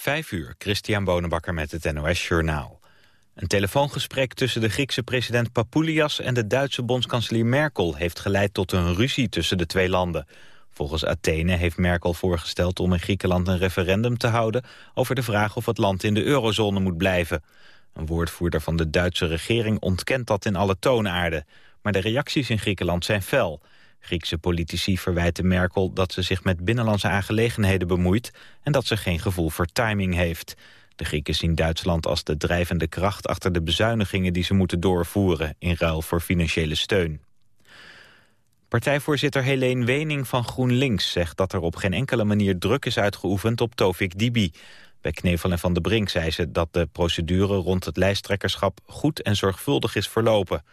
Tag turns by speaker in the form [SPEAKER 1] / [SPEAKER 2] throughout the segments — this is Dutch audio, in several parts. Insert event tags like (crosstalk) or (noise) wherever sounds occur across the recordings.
[SPEAKER 1] Vijf uur, Christian Bonenbakker met het NOS Journaal. Een telefoongesprek tussen de Griekse president Papoulias... en de Duitse bondskanselier Merkel heeft geleid tot een ruzie tussen de twee landen. Volgens Athene heeft Merkel voorgesteld om in Griekenland een referendum te houden... over de vraag of het land in de eurozone moet blijven. Een woordvoerder van de Duitse regering ontkent dat in alle toonaarden. Maar de reacties in Griekenland zijn fel... Griekse politici verwijten Merkel dat ze zich met binnenlandse aangelegenheden bemoeit en dat ze geen gevoel voor timing heeft. De Grieken zien Duitsland als de drijvende kracht achter de bezuinigingen die ze moeten doorvoeren in ruil voor financiële steun. Partijvoorzitter Helene Wening van GroenLinks zegt dat er op geen enkele manier druk is uitgeoefend op Tovik Dibi. Bij Knevel en Van de Brink zei ze dat de procedure rond het lijsttrekkerschap goed en zorgvuldig is verlopen.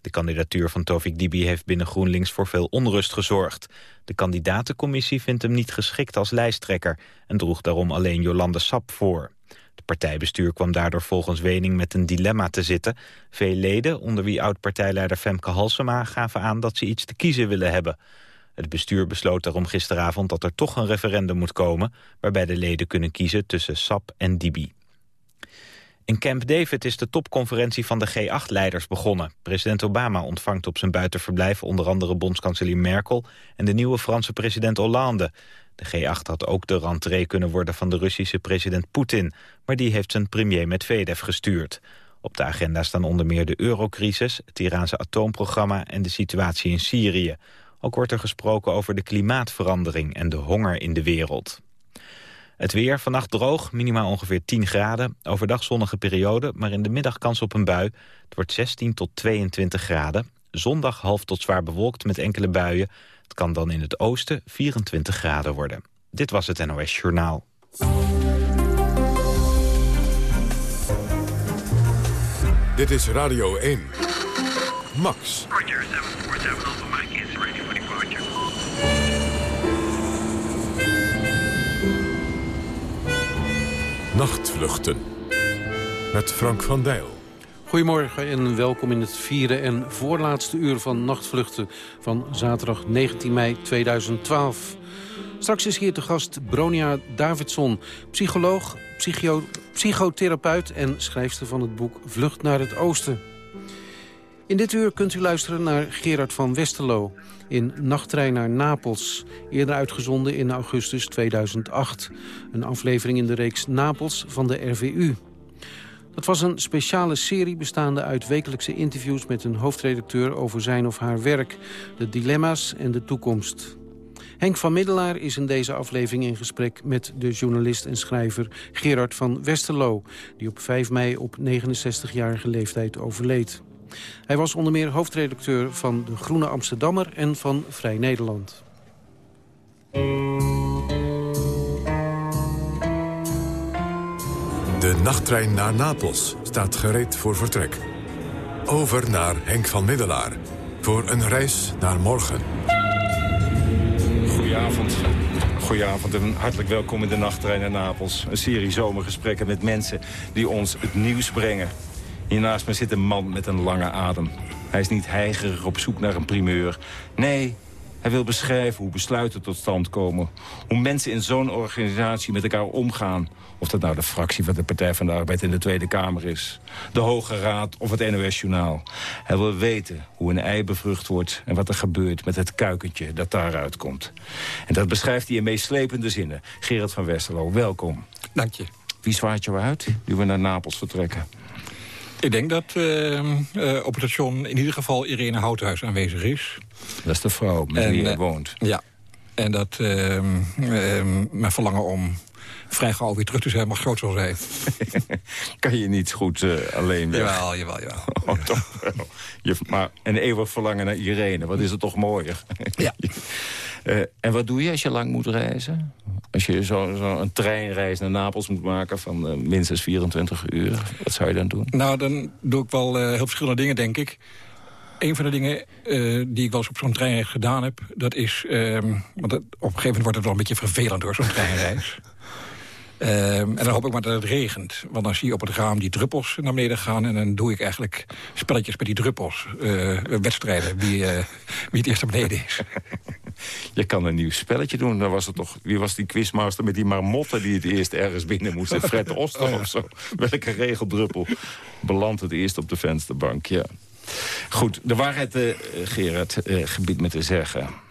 [SPEAKER 1] De kandidatuur van Tovik Dibi heeft binnen GroenLinks voor veel onrust gezorgd. De kandidatencommissie vindt hem niet geschikt als lijsttrekker... en droeg daarom alleen Jolande Sap voor. Het partijbestuur kwam daardoor volgens Wening met een dilemma te zitten. Veel leden, onder wie oud-partijleider Femke Halsema... gaven aan dat ze iets te kiezen willen hebben. Het bestuur besloot daarom gisteravond dat er toch een referendum moet komen... waarbij de leden kunnen kiezen tussen Sap en Dibi. In Camp David is de topconferentie van de G8-leiders begonnen. President Obama ontvangt op zijn buitenverblijf onder andere bondskanselier Merkel en de nieuwe Franse president Hollande. De G8 had ook de rentree kunnen worden van de Russische president Poetin, maar die heeft zijn premier Medvedev gestuurd. Op de agenda staan onder meer de eurocrisis, het Iraanse atoomprogramma en de situatie in Syrië. Ook wordt er gesproken over de klimaatverandering en de honger in de wereld. Het weer, vannacht droog, minimaal ongeveer 10 graden. Overdag zonnige periode, maar in de middag kans op een bui. Het wordt 16 tot 22 graden. Zondag half tot zwaar bewolkt met enkele buien. Het kan dan in het oosten 24 graden worden. Dit was het NOS Journaal.
[SPEAKER 2] Dit is Radio 1. Max. Nachtvluchten. Met Frank van Dijl.
[SPEAKER 3] Goedemorgen en welkom in het vierde en voorlaatste uur van Nachtvluchten van zaterdag 19 mei 2012. Straks is hier te gast Bronia Davidson, psycholoog, psycho psychotherapeut en schrijfster van het boek Vlucht naar het Oosten. In dit uur kunt u luisteren naar Gerard van Westerlo in Nachttrein naar Napels. Eerder uitgezonden in augustus 2008. Een aflevering in de reeks Napels van de RVU. Dat was een speciale serie bestaande uit wekelijkse interviews... met een hoofdredacteur over zijn of haar werk, de dilemma's en de toekomst. Henk van Middelaar is in deze aflevering in gesprek met de journalist en schrijver Gerard van Westerlo... die op 5 mei op 69-jarige leeftijd overleed. Hij was onder meer hoofdredacteur van De Groene Amsterdammer en van Vrij Nederland.
[SPEAKER 2] De nachttrein naar Napels staat gereed voor vertrek. Over naar Henk van Middelaar voor een reis naar morgen.
[SPEAKER 4] Goedenavond. Goedenavond en hartelijk welkom in de nachttrein naar Napels. Een serie zomergesprekken met mensen die ons het nieuws brengen. Hier naast me zit een man met een lange adem. Hij is niet heigerig op zoek naar een primeur. Nee, hij wil beschrijven hoe besluiten tot stand komen. Hoe mensen in zo'n organisatie met elkaar omgaan. Of dat nou de fractie van de Partij van de Arbeid in de Tweede Kamer is. De Hoge Raad of het NOS-journaal. Hij wil weten hoe een ei bevrucht wordt... en wat er gebeurt met het kuikentje dat daaruit komt. En dat beschrijft hij in meeslepende zinnen. Gerard van Westerlo, welkom.
[SPEAKER 5] Dank je.
[SPEAKER 4] Wie zwaait jou uit, nu we naar Napels vertrekken?
[SPEAKER 5] Ik denk dat uh, uh, op het station in ieder geval Irene Houthuis aanwezig is.
[SPEAKER 4] Dat is de vrouw met wie hij uh, woont.
[SPEAKER 5] Ja. En dat ehm, ehm, mijn verlangen om vrij gauw weer terug te zijn mag groot zal zijn. (laughs)
[SPEAKER 4] kan je niet goed alleen weg?
[SPEAKER 5] Jawel, jawel, jawel. (laughs)
[SPEAKER 4] Oh, toch wel. Je, maar een eeuwig verlangen naar Irene, wat is het toch mooier?
[SPEAKER 5] ja. (laughs)
[SPEAKER 4] en wat doe je als je lang moet reizen? Als je zo'n zo een treinreis naar Napels moet maken van uh, minstens 24 uur, wat zou je dan doen?
[SPEAKER 5] Nou, dan doe ik wel uh, heel verschillende dingen, denk ik. Een van de dingen uh, die ik wel eens op zo'n treinreis gedaan heb... dat is, want het, op een gegeven moment wordt het wel een beetje vervelend door zo'n treinreis. Um, (laughs) en dan hoop ik maar dat het regent. Want dan zie je op het raam die druppels naar beneden gaan... en dan doe ik eigenlijk spelletjes met die druppels. Uh, wedstrijden, wie, uh, wie het eerst naar beneden is. (laughs)
[SPEAKER 4] je kan een nieuw spelletje doen. Dan was het toch, wie was die quizmaster met die marmotten... die het eerst ergens binnen moesten? Fred (laughs) Oster oh of zo. Welke regeldruppel belandt het eerst op de vensterbank? Ja. Goed, de waarheid, uh, Gerard, uh, gebied me te zeggen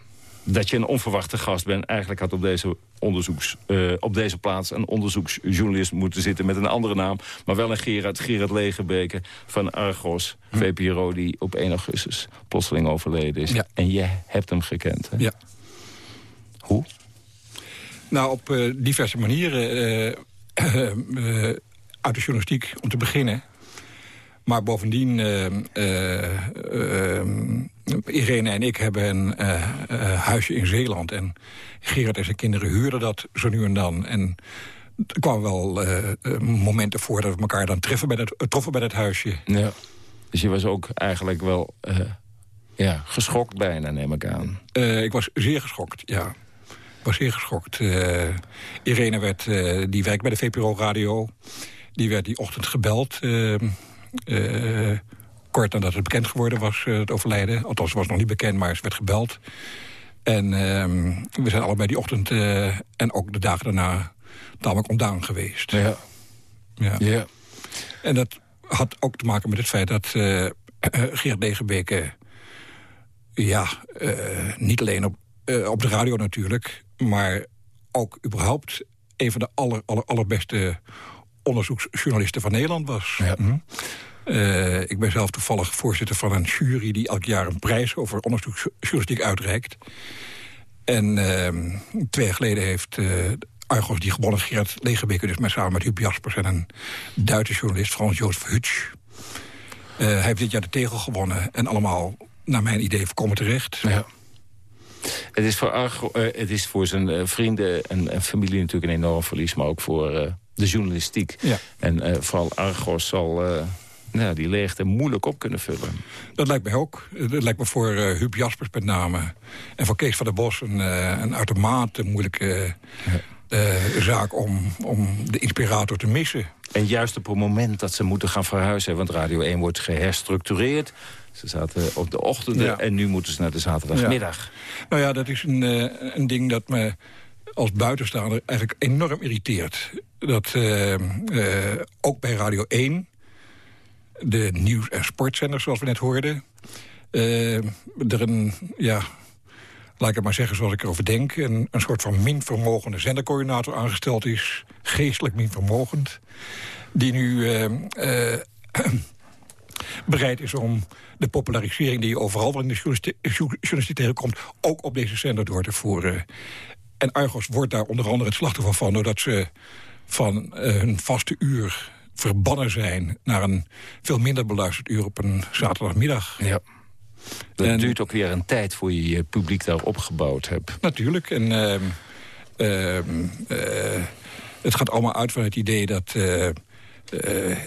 [SPEAKER 4] dat je een onverwachte gast bent. Eigenlijk had op deze, onderzoeks, uh, op deze plaats een onderzoeksjournalist moeten zitten... met een andere naam, maar wel een Gerard, Gerard Legebeke van Argos, hm. VPRO... die op 1 augustus plotseling overleden is. En je hebt hem gekend, hè?
[SPEAKER 5] Ja.
[SPEAKER 4] Hoe?
[SPEAKER 5] Nou, op uh, diverse manieren. Uh, (clears throat) uit de journalistiek, om te beginnen. Maar bovendien, uh, Irene en ik hebben een huisje in Zeeland. En Gerard en zijn kinderen huurden dat zo nu en dan. En er kwamen wel momenten voor dat we elkaar dan treffen bij dat, troffen bij dat huisje.
[SPEAKER 4] Ja. Dus je was ook eigenlijk wel ja, geschokt bijna, neem ik aan.
[SPEAKER 5] ik was zeer geschokt, ja. Ik was zeer geschokt. Irene werd, die werkt bij de VPRO-radio... Die werd die ochtend gebeld. Uh, kort nadat het bekend geworden was, uh, het overlijden. Althans, het was nog niet bekend, maar ze werd gebeld. En ehm, we zijn allebei die ochtend uh, en ook de dagen daarna tamelijk ontdaan geweest.
[SPEAKER 4] Ja.
[SPEAKER 5] ja. ja. En dat had ook te maken met het feit dat Geert Degenbeke... ja, niet alleen op, op de radio natuurlijk... maar ook überhaupt een van de aller, aller, allerbeste onderzoeksjournalisten van Nederland was. Ja. Hm? Uh, ik ben zelf toevallig voorzitter van een jury... die elk jaar een prijs over onderzoeksjournalistiek uitreikt. En uh, twee jaar geleden heeft uh, Argos die gewonnen... Gerard Legebeke dus met, samen met Huub Jaspers... en een Duitse journalist, Frans Jozef Hutsch. hij heeft dit jaar de tegel gewonnen. En allemaal, naar mijn idee, voorkomen terecht.
[SPEAKER 4] Ja. Het is voor, Argo, het is voor zijn vrienden en, en, familie natuurlijk een enorm verlies... maar ook voor de journalistiek. Ja. En vooral Argos zal nou, die leegte moeilijk op kunnen vullen.
[SPEAKER 5] Dat lijkt mij ook. Dat lijkt me voor uh, Huub Jaspers met name. En voor Kees van der Bos een, een uitermate moeilijke zaak om, om de inspirator te missen.
[SPEAKER 4] En juist op het moment dat ze moeten gaan verhuizen... want Radio 1 wordt geherstructureerd... Ze zaten op de ochtenden en nu moeten ze naar de zaterdagmiddag.
[SPEAKER 5] Nou ja, dat is een, een ding dat me als buitenstaander eigenlijk enorm irriteert. Dat uh, uh, ook bij Radio 1, de nieuws- en sportzenders zoals we net hoorden... Uh, er een, ja, laat ik het maar zeggen zoals ik erover denk... een, een soort van minvermogende zendercoördinator aangesteld is. Geestelijk minvermogend. Die nu (clears throat) bereid is om de popularisering die je overal in de journalistiek tegenkomt... ook op deze zender door te voeren. En Argos wordt daar onder andere het slachtoffer van... doordat ze van hun vaste uur verbannen zijn... naar een veel minder beluisterd uur op een zaterdagmiddag.
[SPEAKER 4] Ja. Dat duurt ook weer een tijd voor je je publiek daar opgebouwd hebt.
[SPEAKER 5] Natuurlijk. En uh, uh, het gaat allemaal uit van het idee dat... Eh,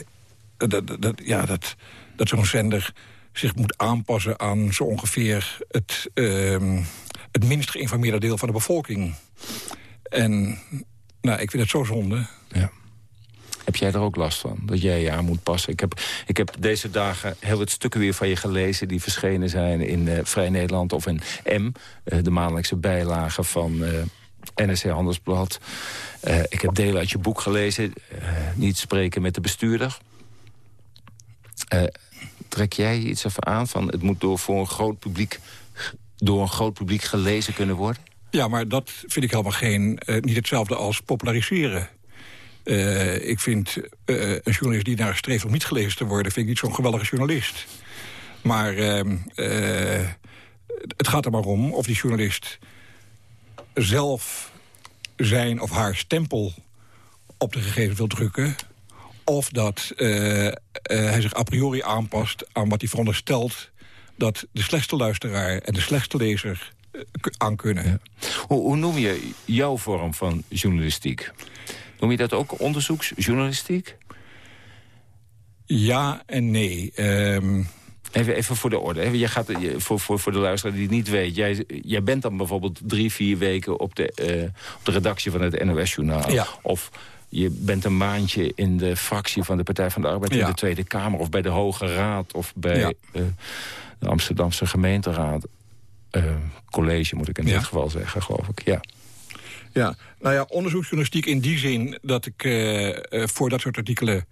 [SPEAKER 5] dat, dat, ja, dat, dat zo'n zender zich moet aanpassen aan zo ongeveer het ehm, het minst geïnformeerde deel van de bevolking. En nou, ik vind het zo zonde.
[SPEAKER 4] Ja. Heb jij er ook last van, dat jij je aan moet passen? Ik heb, ik heb deze dagen heel wat stukken weer van je gelezen... die verschenen zijn in uh, Vrij Nederland of in M... Uh, de maandelijkse bijlage van eh, NRC Handelsblad. ik heb delen uit je boek gelezen, Niet spreken met de bestuurder. trek jij iets even aan van... het moet door voor een groot publiek door een groot publiek gelezen kunnen worden?
[SPEAKER 5] Ja, maar dat vind ik helemaal geen, niet hetzelfde als populariseren. Uh, ik vind uh, een journalist die naar streeft om niet gelezen te worden... vind ik niet zo'n geweldige journalist. Maar ehm, het gaat er maar om of die journalist zelf zijn of haar stempel op de gegevens wil drukken... of dat hij zich a priori aanpast aan wat hij veronderstelt dat de slechtste luisteraar en de slechtste lezer aan kunnen.
[SPEAKER 4] Hoe, hoe, noem je jouw vorm van journalistiek? Noem je dat ook onderzoeksjournalistiek?
[SPEAKER 5] Ja en nee. Um...
[SPEAKER 4] Even, even voor de orde. Je gaat, voor, voor, voor de luisteraar die het niet weet. Jij, jij bent dan bijvoorbeeld drie, vier weken op de, uh, op de redactie van het NOS-journaal. Ja. Of je bent een maandje in de fractie van de Partij van de Arbeid... in de Tweede Kamer of bij de Hoge Raad of bij... Ja. Uh, de Amsterdamse gemeenteraad. college, moet ik in dit geval zeggen, geloof ik. Ja.
[SPEAKER 5] Ja, nou ja, onderzoeksjournalistiek in die zin dat ik voor dat soort artikelen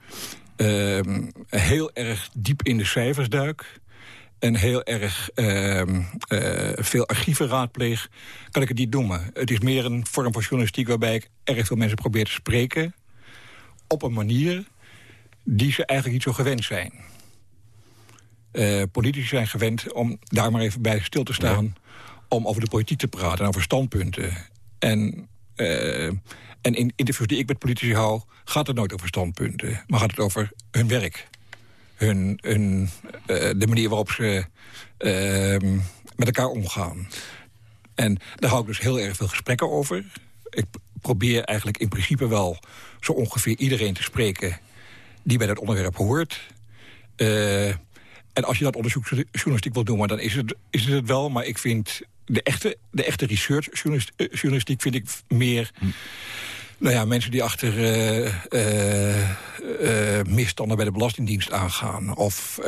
[SPEAKER 5] ehm, heel erg diep in de cijfers duik en heel erg ehm, veel archieven raadpleeg, kan ik het niet noemen. Het is meer een vorm van journalistiek waarbij ik erg veel mensen probeer te spreken... op een manier die ze eigenlijk niet zo gewend zijn. Uh, politici zijn gewend om daar maar even bij stil te staan... om over de politiek te praten en over standpunten. En, uh, en in interviews die ik met politici hou... gaat het nooit over standpunten, maar gaat het over hun werk. Hun, hun, uh, de manier waarop ze ehm, met elkaar omgaan. En daar hou ik dus heel erg veel gesprekken over. Ik probeer eigenlijk in principe wel zo ongeveer iedereen te spreken... die bij dat onderwerp hoort... Uh, en als je dat onderzoeksjournalistiek wil doen, maar dan is het, is het wel. Maar ik vind de echte, de echte researchjournalistiek eh, vind ik meer... Hm. Nou ja, mensen die achter uh, uh, misstanden bij de Belastingdienst aangaan. Of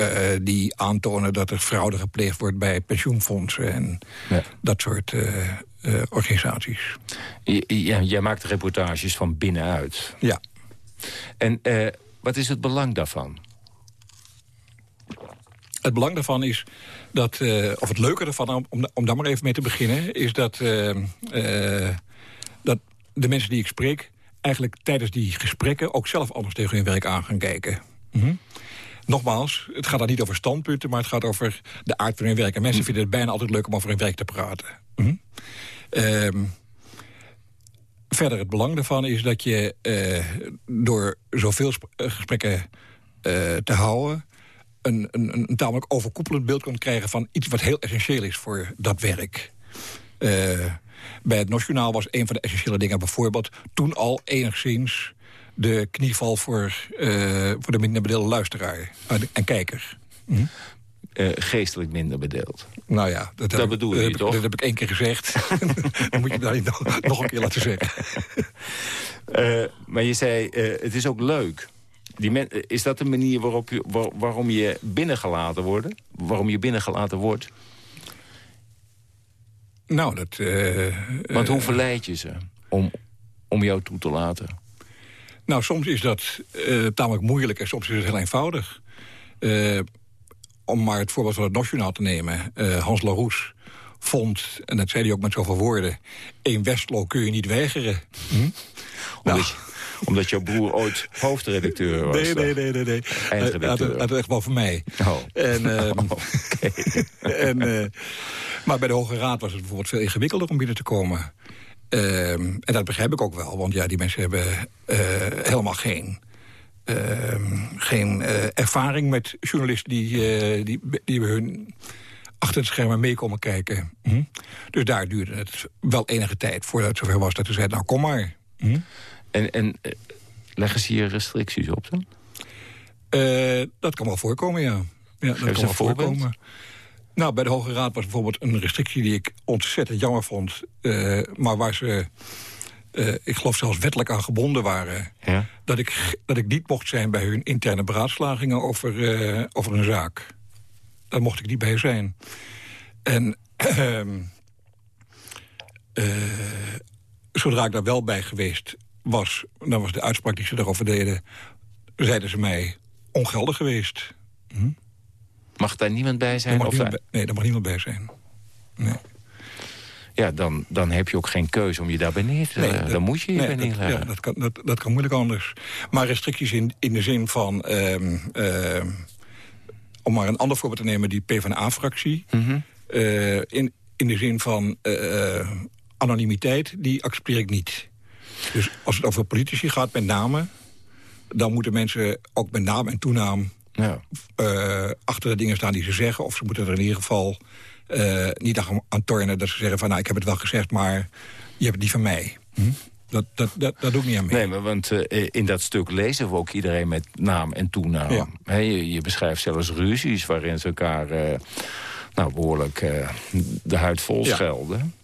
[SPEAKER 5] die aantonen dat er fraude gepleegd wordt bij pensioenfondsen. En ja. dat soort organisaties.
[SPEAKER 4] Ja, jij maakt reportages van binnenuit.
[SPEAKER 5] Ja.
[SPEAKER 4] En wat is het belang daarvan?
[SPEAKER 5] Het belang daarvan is dat, uh, of het leuke ervan, om, om daar maar even mee te beginnen... is dat, uh, uh, dat de mensen die ik spreek... eigenlijk tijdens die gesprekken ook zelf anders tegen hun werk aan gaan kijken. -hmm. Nogmaals, het gaat dan niet over standpunten... maar het gaat over de aard van hun werk. En mensen vinden het bijna altijd leuk om over hun werk te praten. Mm -hmm. verder, het belang daarvan is dat je door zoveel gesprekken te houden een, een, een tamelijk overkoepelend beeld kan krijgen... van iets wat heel essentieel is voor dat werk. Uh, bij het Nationaal was een van de essentiële dingen bijvoorbeeld... toen al enigszins de knieval voor, uh, voor de minder bedeelde luisteraar en kijker. Hm?
[SPEAKER 4] Uh, geestelijk minder bedeeld.
[SPEAKER 5] Nou ja,
[SPEAKER 4] dat, dat bedoel je
[SPEAKER 5] toch? Dat heb ik één keer gezegd. (laughs) (laughs) Dan moet je niet nog, nog, een keer laten zeggen.
[SPEAKER 4] maar je zei, het is ook leuk. Die is dat de manier waarop je, waarom je binnengelaten wordt? Waarom je binnengelaten wordt?
[SPEAKER 5] Nou, dat... Uh,
[SPEAKER 4] Want hoe verleid je ze om, om jou toe te laten?
[SPEAKER 5] Nou, soms is dat uh, tamelijk moeilijk en soms is het heel eenvoudig. Uh, om maar het voorbeeld van het Nationaal te nemen. Hans Laroes vond, en dat zei hij ook met zoveel woorden... één Westlo kun je niet weigeren. Hm?
[SPEAKER 4] Nou, omdat jouw broer ooit hoofdredacteur was.
[SPEAKER 5] Nee, nee, nee. nee, nee.
[SPEAKER 4] Eindredacteur.
[SPEAKER 5] Hij had het echt wel voor mij.
[SPEAKER 4] Oh.
[SPEAKER 5] En, (laughs) uh, (laughs) en, uh, maar bij de Hoge Raad was het bijvoorbeeld veel ingewikkelder om binnen te komen. Uh, en dat begrijp ik ook wel, want ja, die mensen hebben uh, helemaal geen... Ehm, geen ervaring met journalisten die, die, die hun achter het schermen mee komen kijken. Hm? Dus daar duurde het wel enige tijd voordat het zover was dat ze zeiden, nou kom maar. Hm?
[SPEAKER 4] En, en eh, leggen ze hier restricties op dan?
[SPEAKER 5] Uh, dat kan wel voorkomen, ja. ja dat kan wel voorkomen. Nou, bij de Hoge Raad was bijvoorbeeld een restrictie die ik ontzettend jammer vond. Uh, maar waar ze, uh, ik geloof zelfs wettelijk aan gebonden waren. Ja? Dat, ik, dat ik niet mocht zijn bij hun interne beraadslagingen over, over een zaak. Daar mocht ik niet bij zijn. En ehm, zodra ik daar wel bij geweest was, dat was de uitspraak die ze daarover deden... zeiden ze mij ongeldig geweest. Hm?
[SPEAKER 4] Mag daar niemand bij zijn?
[SPEAKER 5] Of bij, nee, daar mag niemand bij zijn. Nee.
[SPEAKER 4] Ja, dan, dan heb je ook geen keuze om je daarbij neer te leggen. dan moet je je nee.
[SPEAKER 5] Ja, dat kan, dat, dat kan moeilijk anders. Maar restricties in, in de zin van... Um, uh, om maar een ander voorbeeld te nemen, die PvdA-fractie... Mm -hmm. uh, in, in de zin van uh, anonimiteit, die accepteer ik niet. Dus als het over politici gaat met name... dan moeten mensen ook met naam en toenaam... Ja. Uh, achter de dingen staan die ze zeggen. Of ze moeten er in ieder geval uh, niet aan, aan tornen dat ze zeggen van... nou, ik heb het wel gezegd, maar je hebt het niet van mij. Hm? Dat, dat, dat, dat doe ik niet aan mee.
[SPEAKER 4] Nee, maar want uh, in dat stuk lezen we ook iedereen met naam en toenaam. Ja. He, je, je, beschrijft zelfs ruzies waarin ze elkaar nou, behoorlijk de huid vol schelden.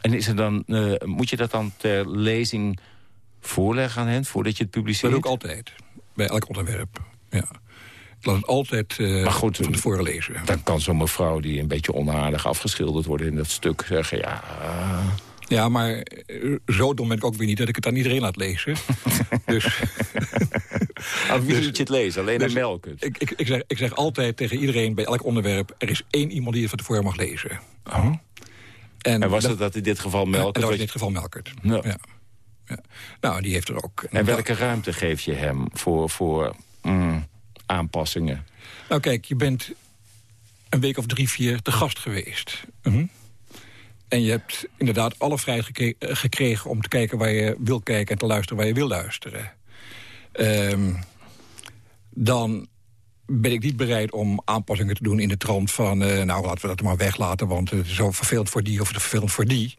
[SPEAKER 4] En is er dan, moet je dat dan ter lezing voorleggen aan hen voordat je het publiceert?
[SPEAKER 5] Dat doe ik altijd, bij elk onderwerp. Ja. Ik laat het altijd uh, maar goed, van tevoren lezen.
[SPEAKER 4] Dan kan zo'n mevrouw die een beetje onaardig afgeschilderd wordt in dat stuk zeggen... ja,
[SPEAKER 5] ja, maar eh, zo dom ben ik ook weer niet dat ik het aan iedereen laat lezen. (laughs) dus... (laughs)
[SPEAKER 4] aan wie dus, je het lezen? Alleen dus, aan Melk
[SPEAKER 5] ik, ik, ik, zeg, ik zeg altijd tegen iedereen bij elk onderwerp... er is één iemand die het van tevoren mag lezen.
[SPEAKER 4] Oh. En, en, was het dat in dit geval Melkert?
[SPEAKER 5] En dat was in dit geval Melkert, ja. ja. Nou, die heeft er ook...
[SPEAKER 4] En welke ruimte geef je hem voor, voor mm, aanpassingen?
[SPEAKER 5] Nou kijk, je bent een week of drie, vier te gast geweest. Mm en je hebt inderdaad alle vrijheid gekregen om te kijken waar je wil kijken... en te luisteren waar je wil luisteren. Um, dan ben ik niet bereid om aanpassingen te doen in de trant van... Uh, nou, laten we dat maar weglaten, want het is zo vervelend voor die of het vervelend voor die.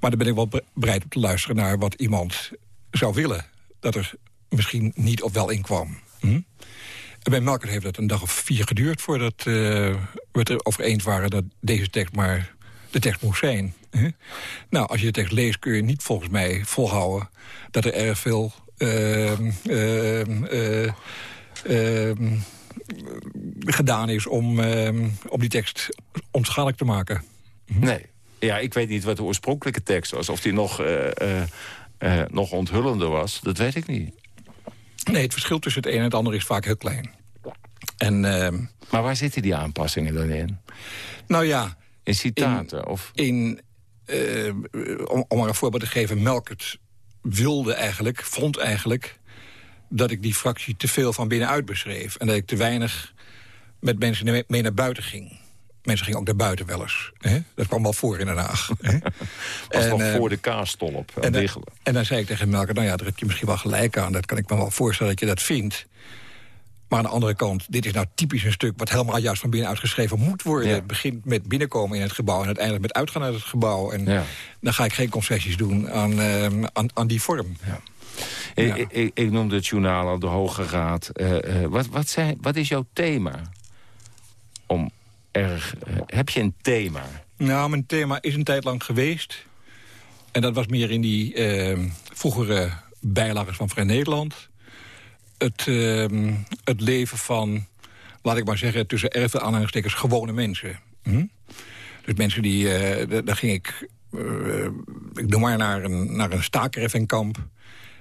[SPEAKER 5] Maar dan ben ik wel bereid om te luisteren naar wat iemand zou willen. Dat er misschien niet of wel in kwam. Hm? En bij Melker heeft het een dag of vier geduurd voordat uh, we het erover eens waren... dat deze tekst maar de tekst moet zijn. Nou, als je de tekst leest kun je niet volgens mij volhouden... dat er erg veel uh, gedaan is om, ehm, om die tekst onschadelijk te maken.
[SPEAKER 4] Hm? Nee. Ja, ik weet niet wat de oorspronkelijke tekst was. Of die nog, eh, eh, nog onthullender was, dat weet ik niet.
[SPEAKER 5] Nee, het verschil tussen het een en het ander is vaak heel klein. En,
[SPEAKER 4] maar waar zitten die aanpassingen dan in?
[SPEAKER 5] Nou ja,
[SPEAKER 4] in citaten? In, of?
[SPEAKER 5] in uh, om, om maar een voorbeeld te geven, Melkert wilde eigenlijk, vond eigenlijk... dat ik die fractie te veel van binnenuit beschreef. En dat ik te weinig met mensen mee naar buiten ging. Mensen gingen ook naar buiten wel eens. Hè? Dat kwam wel voor in Den Haag. (laughs) Hè?
[SPEAKER 4] Was en, nog uh, voor de kaastolp. En,
[SPEAKER 5] en, en, dan zei ik tegen Melker, nou ja, daar heb je misschien wel gelijk aan. Dat kan ik me wel voorstellen dat je dat vindt. Maar aan de andere kant, dit is nou typisch een stuk... wat helemaal juist van binnenuit geschreven moet worden. Het begint met binnenkomen in het gebouw... en uiteindelijk met uitgaan uit het gebouw. En dan ga ik geen concessies doen aan, uh, aan, aan, die vorm. Ja.
[SPEAKER 4] Ik, ik, ik, noemde het journaal al, de Hoge Raad. Uh, uh, wat, wat, zijn, wat is jouw thema? Om erg, heb je een thema?
[SPEAKER 5] Nou, mijn thema is een tijd lang geweest. En dat was meer in die vroegere bijlagers van Vrij Nederland het, uh, het leven van, laat ik maar zeggen... tussen erg veel aanhalingstekens gewone mensen. Hm? Dus mensen die... Uh, daar ging ik... Uh, ik noem maar naar een, naar een staakerheffingkamp.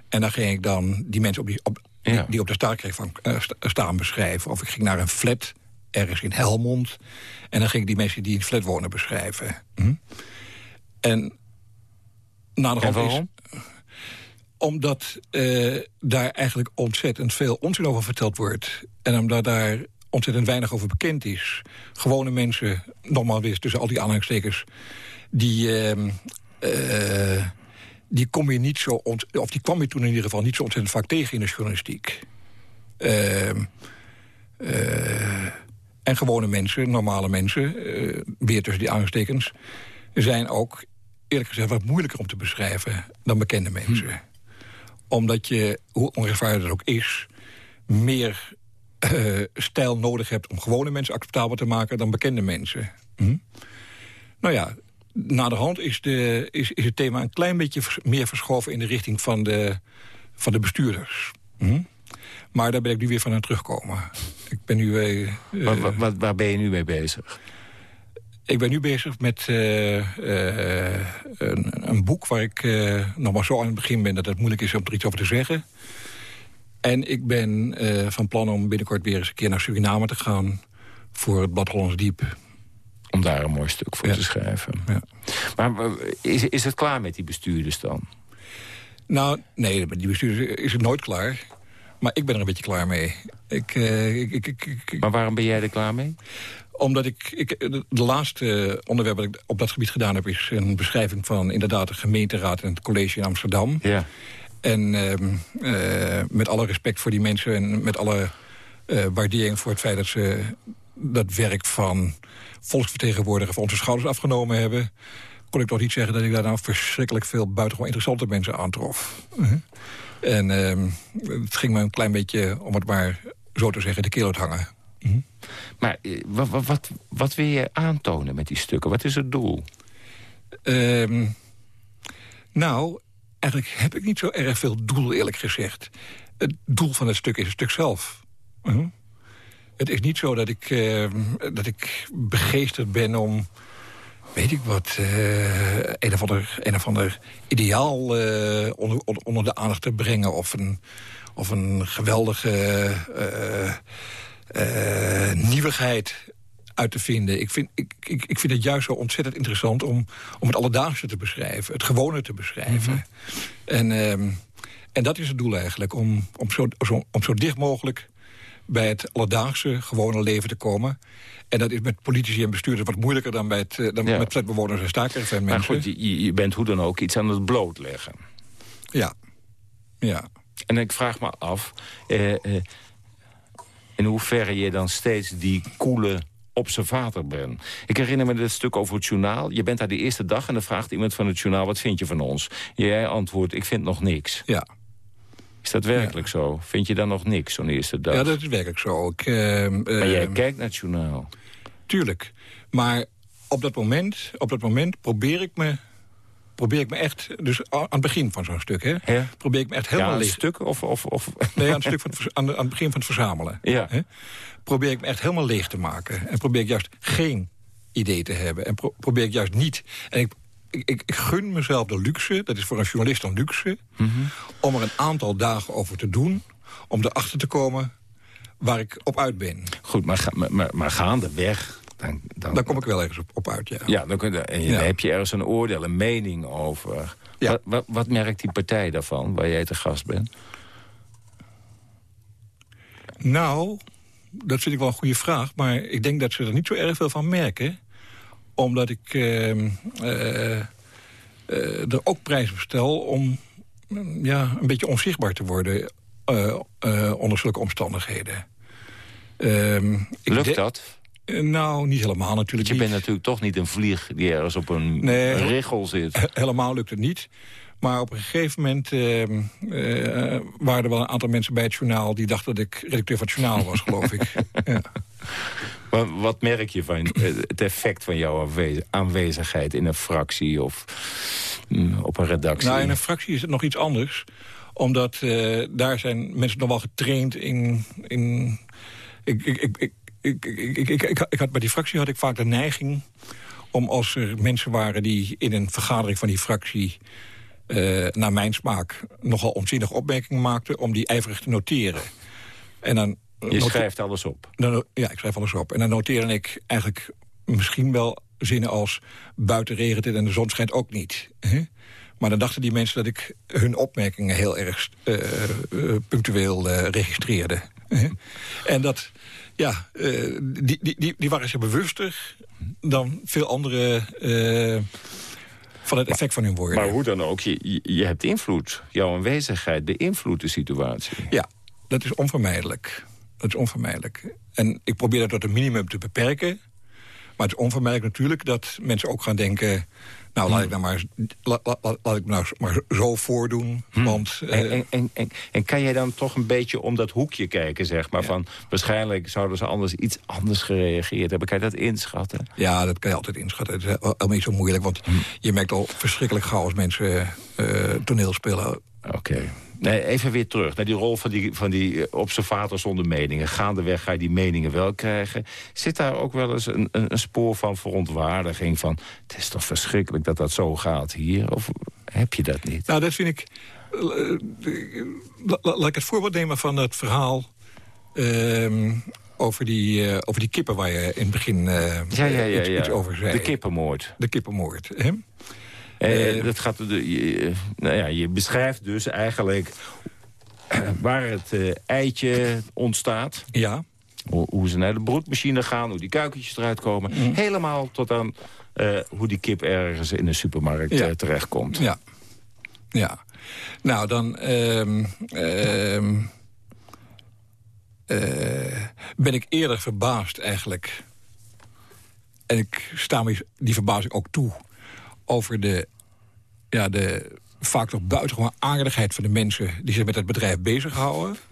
[SPEAKER 5] En daar ging ik dan die mensen op die, op, die op de staakerheffing uh, staan beschrijven. Of ik ging naar een flat ergens in Helmond. En dan ging ik die mensen die in het flat wonen beschrijven. Hm? En na de hand is omdat uh, daar eigenlijk ontzettend veel onzin over verteld wordt. En omdat daar ontzettend weinig over bekend is. Gewone mensen, nogmaals weer tussen al die aanhalingstekens... die, uh, uh, die kom je niet zo... of die kwam je toen in ieder geval niet zo ontzettend vaak tegen in de journalistiek. Ehm, eh, en gewone mensen, normale mensen, weer tussen die aanhalingstekens... zijn ook eerlijk gezegd wat moeilijker om te beschrijven dan bekende mensen. Hm omdat je, hoe onrechtvaardig dat ook is... meer uh, stijl nodig hebt om gewone mensen acceptabel te maken... dan bekende mensen. Hm? Nou ja, na de hand is, de, is, is het thema een klein beetje meer verschoven... in de richting van de, van de bestuurders. Hm? Maar daar ben ik nu weer van aan terugkomen. Ik ben nu... Uh,
[SPEAKER 4] waar, ben je nu mee bezig?
[SPEAKER 5] Ik ben nu bezig met uh, uh, een, een, boek waar ik nog maar zo aan het begin ben... dat het moeilijk is om er iets over te zeggen. En ik ben van plan om binnenkort weer eens een keer naar Suriname te gaan... voor het Blad Hollands Diep.
[SPEAKER 4] Om daar een mooi stuk voor te schrijven. Ja. Maar is, is het klaar met die bestuurders dan?
[SPEAKER 5] Nou, nee, met die bestuurders is het nooit klaar. Maar ik ben er een beetje klaar mee. Ik, ik, ik, ik,
[SPEAKER 4] maar waarom ben jij er klaar mee?
[SPEAKER 5] Omdat ik, ik de laatste onderwerp dat ik op dat gebied gedaan heb... is een beschrijving van inderdaad de gemeenteraad en het college in Amsterdam. Ja. En uh, met alle respect voor die mensen en met alle waardering voor het feit dat ze dat werk van volksvertegenwoordiger van onze schouders afgenomen hebben... kon ik toch niet zeggen dat ik daar nou verschrikkelijk veel buitengewoon interessante mensen aantrof. -huh. En ehm, het ging me een klein beetje, om het maar zo te zeggen, de keel uit hangen.
[SPEAKER 4] -huh. Maar eh, wat, wat, wat wil je aantonen met die stukken? Wat is het doel?
[SPEAKER 5] Um, nou, eigenlijk heb ik niet zo erg veel doel, eerlijk gezegd. Het doel van het stuk is het stuk zelf. Uh Het is niet zo dat ik, uh, dat ik begeesterd ben om weet ik wat, uh, een, of ander, een of ander ideaal uh, onder, onder de aandacht te brengen... of een, of een geweldige uh, nieuwigheid uit te vinden. Ik vind, ik, ik, ik vind het juist zo ontzettend interessant om, om het alledaagse te beschrijven. Het gewone te beschrijven. Mm -hmm. En... Uh, en dat is het doel eigenlijk, om, om, zo, zo, om zo dicht mogelijk bij het alledaagse, gewone leven te komen. En dat is met politici en bestuurders wat moeilijker dan, bij het, dan ja. met flatbewoners en staakerfan
[SPEAKER 4] Maar goed, je, je, bent hoe dan ook iets aan het blootleggen.
[SPEAKER 5] Ja, ja.
[SPEAKER 4] En ik vraag me af, eh, eh, in hoeverre je dan steeds die koele observator bent. Ik herinner me dit stuk over het journaal. Je bent daar de eerste dag en dan vraagt iemand van het journaal... wat vind je van ons? Jij antwoordt, ik vind nog niks.
[SPEAKER 5] Ja.
[SPEAKER 4] Is dat werkelijk ja. zo? Vind je dan nog niks zo'n eerste dag?
[SPEAKER 5] Ja, dat is werkelijk zo. Ik, uh,
[SPEAKER 4] maar jij kijkt naar het journaal.
[SPEAKER 5] Tuurlijk. Maar op dat moment, op dat moment probeer ik me probeer ik me echt, dus aan het begin van zo'n stuk, hè,
[SPEAKER 4] ja.
[SPEAKER 5] probeer ik me echt helemaal
[SPEAKER 4] ja,
[SPEAKER 5] leeg.
[SPEAKER 4] stuk of, of, of...
[SPEAKER 5] Nee, aan het, stuk van het, aan, aan, het begin van het verzamelen.
[SPEAKER 4] Ja.
[SPEAKER 5] Hè, probeer ik me echt helemaal leeg te maken. En probeer ik juist geen idee te hebben. En pro probeer ik juist niet. En ik, ik, ik, gun mezelf de luxe, dat is voor een journalist een luxe...
[SPEAKER 4] Mm -hmm.
[SPEAKER 5] om er een aantal dagen over te doen... om erachter te komen waar ik op uit ben.
[SPEAKER 4] Goed, maar, ga, maar, maar gaandeweg... Dan, dan,
[SPEAKER 5] Daar kom ik wel ergens op, op uit, ja.
[SPEAKER 4] Ja, dan, kun je, en ja. heb je ergens een oordeel, een mening over.
[SPEAKER 5] Ja.
[SPEAKER 4] Wat, wat, wat, merkt die partij daarvan, waar jij te gast bent?
[SPEAKER 5] Nou, dat vind ik wel een goede vraag. Maar ik denk dat ze er niet zo erg veel van merken. Omdat ik uh, uh, uh, er ook prijs op stel om ja, een beetje onzichtbaar te worden... onder zulke omstandigheden. Ehm,
[SPEAKER 4] Lukt dat?
[SPEAKER 5] Nou, niet helemaal natuurlijk
[SPEAKER 4] Je
[SPEAKER 5] niet.
[SPEAKER 4] bent natuurlijk toch niet een vlieg die ergens op een
[SPEAKER 5] nee,
[SPEAKER 4] richel zit.
[SPEAKER 5] Helemaal lukt het niet. Maar op een gegeven moment uh, uh, waren er wel een aantal mensen bij het journaal... die dachten dat ik redacteur van het journaal was, geloof ik. (laughs) Ja.
[SPEAKER 4] Wat merk je van het effect van jouw aanwezigheid in een fractie of mm, op een redactie?
[SPEAKER 5] Nou, in een fractie is het nog iets anders. Omdat uh, daar zijn mensen nog wel getraind in... in ik, ik, ik, ik ik, ik, ik, ik, had, bij die fractie had ik vaak de neiging om als er mensen waren die in een vergadering van die fractie... Uh, naar mijn smaak nogal onzinnige opmerkingen maakten... om die ijverig te noteren. En dan,
[SPEAKER 4] Je schrijft alles op?
[SPEAKER 5] Dan, ja, ik schrijf alles op. En dan noteerde ik eigenlijk misschien wel zinnen als... buiten regent het en de zon schijnt ook niet. Hè? Maar dan dachten die mensen dat ik hun opmerkingen heel erg uh, uh, punctueel registreerde. en dat ja, uh, die, die, die waren zich bewuster dan veel andere van het effect van hun woorden.
[SPEAKER 4] Maar hoe dan ook, je, je hebt invloed. Jouw aanwezigheid beïnvloedt de situatie.
[SPEAKER 5] Ja, dat is onvermijdelijk. Dat is onvermijdelijk. En ik probeer dat tot een minimum te beperken. Maar het is onvermijdelijk natuurlijk dat mensen ook gaan denken... Nou, laat ik, nou maar, laat, ik nou maar zo voordoen.
[SPEAKER 4] Hmm.
[SPEAKER 5] Want, uh,
[SPEAKER 4] en, en, en, en, kan jij dan toch een beetje om dat hoekje kijken, zeg maar? Ja. Van, waarschijnlijk zouden ze anders iets anders gereageerd hebben. Kan je dat inschatten?
[SPEAKER 5] Ja, dat kan je altijd inschatten. Het is helemaal niet zo moeilijk. Want
[SPEAKER 4] Hmm.
[SPEAKER 5] je merkt al verschrikkelijk gauw als mensen uh, toneel spelen.
[SPEAKER 4] Oké. Okay. Nee, even weer terug naar die rol van die, van die observator zonder meningen. Gaandeweg ga je die meningen wel krijgen. Zit daar ook wel eens een, een, een, spoor van verontwaardiging van... het is toch verschrikkelijk dat dat zo gaat hier? Of heb je dat niet?
[SPEAKER 5] Nou, dat vind ik... Uh, laat ik het voorbeeld nemen van het verhaal... Uh, over die, uh, over die kippen waar je in het begin uh,
[SPEAKER 4] ja, ja, ja,
[SPEAKER 5] iets, iets, over zei.
[SPEAKER 4] De kippenmoord.
[SPEAKER 5] De kippenmoord, hè?
[SPEAKER 4] Uh, dat gaat, je, nou ja, je beschrijft dus eigenlijk waar het uh, eitje ontstaat.
[SPEAKER 5] Ja.
[SPEAKER 4] Hoe, hoe, ze naar de broedmachine gaan, hoe die kuikentjes eruit komen. Mm. Helemaal tot aan uh, hoe die kip ergens in de supermarkt
[SPEAKER 5] ja.
[SPEAKER 4] terechtkomt.
[SPEAKER 5] Ja. ja. Nou, dan... Um, um, ben ik eerder verbaasd eigenlijk. En ik sta me die verbazing ook toe over de, ja, de vaak toch buitengewoon aardigheid van de mensen... die zich met het bedrijf bezighouden. (laughs)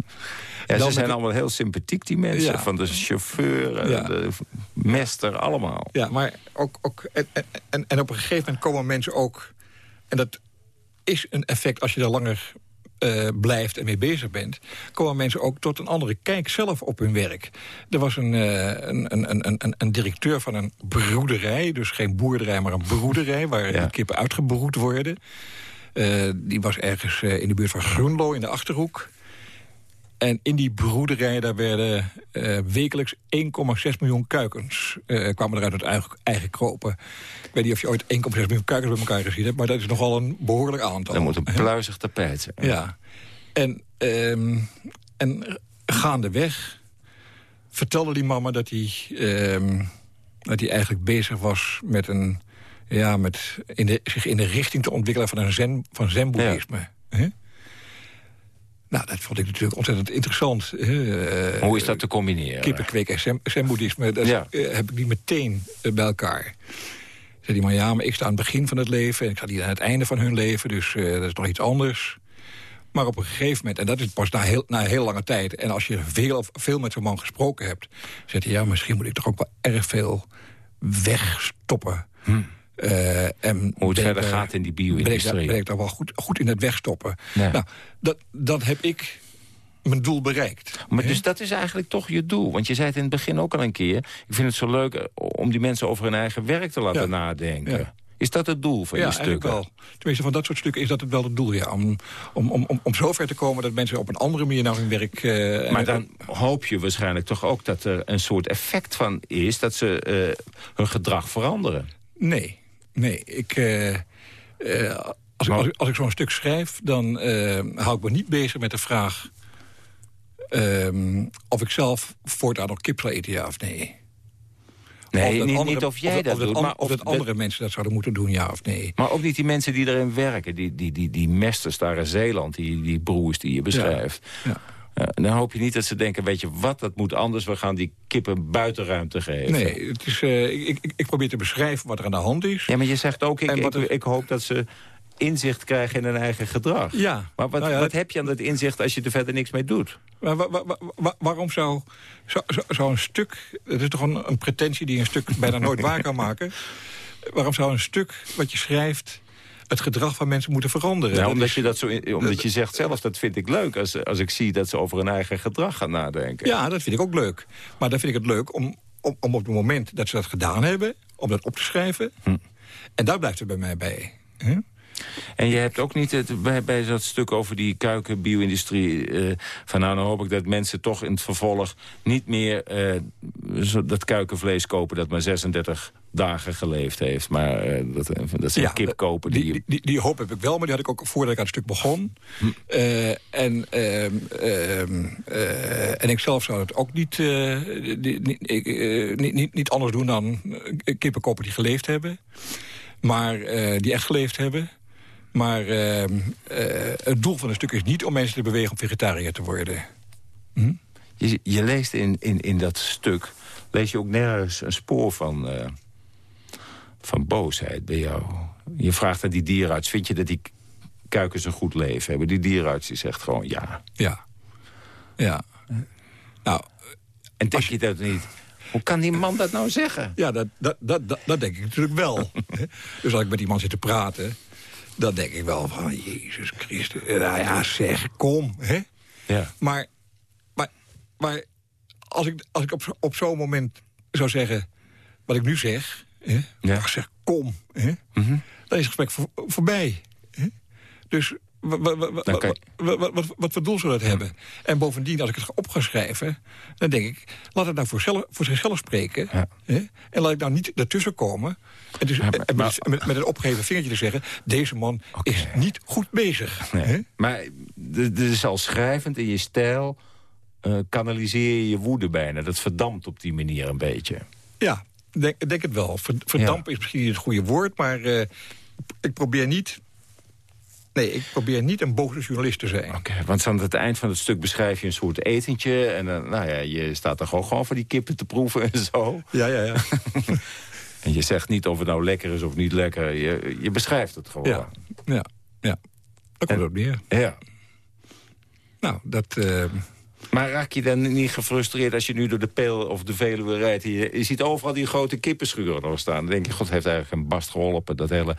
[SPEAKER 4] Ja, ze zijn allemaal heel sympathiek, die mensen. Ja. Van de chauffeur, ja. de mester, allemaal.
[SPEAKER 5] Ja, maar ook... ook en, en, en op een gegeven moment komen mensen ook... en dat is een effect als je er langer uh, blijft en mee bezig bent... komen mensen ook tot een andere kijk zelf op hun werk. Er was een, uh, een, een, een, een, directeur van een broederij... dus geen boerderij, maar een broederij... waar ja. kippen uitgebroed worden. Uh, die was ergens in de buurt van Groenlo in de Achterhoek. En in die broederij daar werden uh, wekelijks 1,6 miljoen kuikens... Uh, kwamen eruit uit eigen, eigen kropen. Ik weet niet of je ooit 1,6 miljoen kuikens bij elkaar gezien hebt... maar dat is nogal een behoorlijk aantal.
[SPEAKER 4] Dat moet een pluizig tapijt zijn.
[SPEAKER 5] Ja. En, um, en gaandeweg vertelde die mama dat hij, um, dat hij eigenlijk bezig was met een... Ja, met in de, zich in de richting te ontwikkelen van een zen, van zen-boeddhisme. Ja. Nou, dat vond ik natuurlijk ontzettend interessant.
[SPEAKER 4] Uh, Hoe is dat te combineren?
[SPEAKER 5] Kippenkweek en zen-boeddhisme, dat ja. heb ik die meteen bij elkaar. Zei die man, ja, maar ik sta aan het begin van het leven... en ik sta niet aan het einde van hun leven, dus uh, dat is nog iets anders. Maar op een gegeven moment, en dat is pas na heel, na heel lange tijd... en als je veel, veel met zo'n man gesproken hebt... zegt hij, ja, misschien moet ik toch ook wel erg veel wegstoppen... Hm.
[SPEAKER 4] Uh, en Hoe het verder gaat in die bio-industrie.
[SPEAKER 5] Ik daar wel goed, goed in het wegstoppen. Nou, dat, dat heb ik mijn doel bereikt.
[SPEAKER 4] Maar dus dat is eigenlijk toch je doel? Want je zei het in het begin ook al een keer... ik vind het zo leuk eh, om die mensen over hun eigen werk te laten nadenken. Ja. Is dat het doel van
[SPEAKER 5] ja,
[SPEAKER 4] je stukken?
[SPEAKER 5] wel. Tenminste, van dat soort stukken is dat het wel het doel, ja. Om, om, om, om zover te komen dat mensen op een andere manier naar hun werk...
[SPEAKER 4] Uh, maar dan hoop je waarschijnlijk toch ook dat er een soort effect van is... dat ze uh, hun gedrag veranderen.
[SPEAKER 5] Nee, Nee, ik... Uh, uh, als, ik, als, ik, als ik zo'n stuk schrijf, dan uh, hou ik me niet bezig met de vraag... Um, of ik zelf voortaan nog kip zal eten, ja of nee.
[SPEAKER 4] Nee, of niet, andere, niet of jij
[SPEAKER 5] of,
[SPEAKER 4] dat doet.
[SPEAKER 5] Maar of, dat andere mensen dat zouden moeten doen, ja of nee.
[SPEAKER 4] Maar ook niet die mensen die erin werken. Die, die, die, die mesters daar in Zeeland, die, die broers die je beschrijft. Ja, ja. Uh, dan hoop je niet dat ze denken, weet je wat, dat moet anders. We gaan die kippen buitenruimte geven.
[SPEAKER 5] Nee, het is, uh, ik, ik, ik, probeer te beschrijven wat er aan de hand is.
[SPEAKER 4] Ja, maar je zegt ook, ik, ik, ik, hoop dat ze inzicht krijgen in hun eigen gedrag.
[SPEAKER 5] Ja.
[SPEAKER 4] Maar wat, nou ja, wat heb je aan dat inzicht als je er verder niks mee doet?
[SPEAKER 5] Maar waarom zou, zou, zou, een stuk... Het is toch een, een pretentie die een stuk bijna nooit waar kan maken... (laughs) waarom zou een stuk wat je schrijft het gedrag van mensen moeten veranderen.
[SPEAKER 4] Ja, omdat, je dat zo, omdat je zegt zelf, dat vind ik leuk... Als, als ik zie dat ze over hun eigen gedrag gaan nadenken.
[SPEAKER 5] Ja, dat vind ik ook leuk. Maar dan vind ik het leuk om, om, om op het moment dat ze dat gedaan hebben... om dat op te schrijven. Hm. En daar blijft het bij mij bij. Hm?
[SPEAKER 4] En je hebt ook niet het, bij, bij dat stuk over die kuikenbio-industrie... Uh, van nou, dan hoop ik dat mensen toch in het vervolg niet meer uh, dat kuikenvlees kopen... dat maar 36 dagen geleefd heeft. Maar uh, dat, dat ze een kip kopen.
[SPEAKER 5] Die... Die, die, die, hoop heb ik wel, maar die had ik ook voordat ik aan het stuk begon. Hm. en, ehm, ehm, en ik zelf zou het ook niet, niet, niet, niet, anders doen dan kippen kopen die geleefd hebben. Maar die echt geleefd hebben. Maar uh, uh, het doel van het stuk is niet om mensen te bewegen om vegetariër te worden.
[SPEAKER 4] Hm? Je, je, leest in, in, in dat stuk, lees je ook nergens een spoor van, uh, van boosheid bij jou. Je vraagt aan die dierenarts, vind je dat die kuikens een goed leven hebben? Die dierenarts die zegt gewoon ja.
[SPEAKER 5] Ja. Ja. Nou,
[SPEAKER 4] en denk je, je dat niet... Hoe kan die man dat nou zeggen?
[SPEAKER 5] Ja, dat, dat, dat, dat, denk ik natuurlijk wel. (laughs) dus als ik met die man zit te praten dan denk ik wel van, Jezus Christus, nou ja, zeg, kom. Hè?
[SPEAKER 4] Ja.
[SPEAKER 5] Maar, maar, maar als ik, als ik op, op zo'n moment zou zeggen, wat ik nu zeg... Hè? Ja. zeg, kom, hè? Mm -hmm. dan is het gesprek voor, voorbij. Hè? Dus wat, wat, wat, voor doel zou dat hebben? En bovendien, als ik het op ga schrijven... dan denk ik, laat het nou voor, zelf, voor zichzelf spreken. Hè? En laat ik nou niet ertussen komen... En dus, met, met, met, een opgeheven vingertje te zeggen... deze man is niet goed bezig. Hè?
[SPEAKER 4] Maar dit is al schrijvend in je stijl... Uh, kanaliseer je je woede bijna. Dat verdampt op die manier een beetje.
[SPEAKER 5] Ja, denk, denk het wel. Verdampen is misschien niet het goede woord... maar uh, ik probeer niet Nee, ik probeer niet een boze journalist te zijn.
[SPEAKER 4] Oké, want aan het eind van het stuk beschrijf je een soort etentje... en dan, nou ja, je staat er gewoon, gewoon voor die kippen te proeven en zo.
[SPEAKER 5] Ja, ja, ja. (laughs)
[SPEAKER 4] en je zegt niet of het nou lekker is of niet lekker. Je, je beschrijft het gewoon.
[SPEAKER 5] Ja, ja, ja. Dat komt ook neer.
[SPEAKER 4] Ja.
[SPEAKER 5] Nou, dat... Uh...
[SPEAKER 4] Maar raak je dan niet gefrustreerd als je nu door de Peel of de Veluwe rijdt... Je, je ziet overal die grote kippenschuren nog staan. Dan denk je, god heeft eigenlijk een bast geholpen. Dat hele,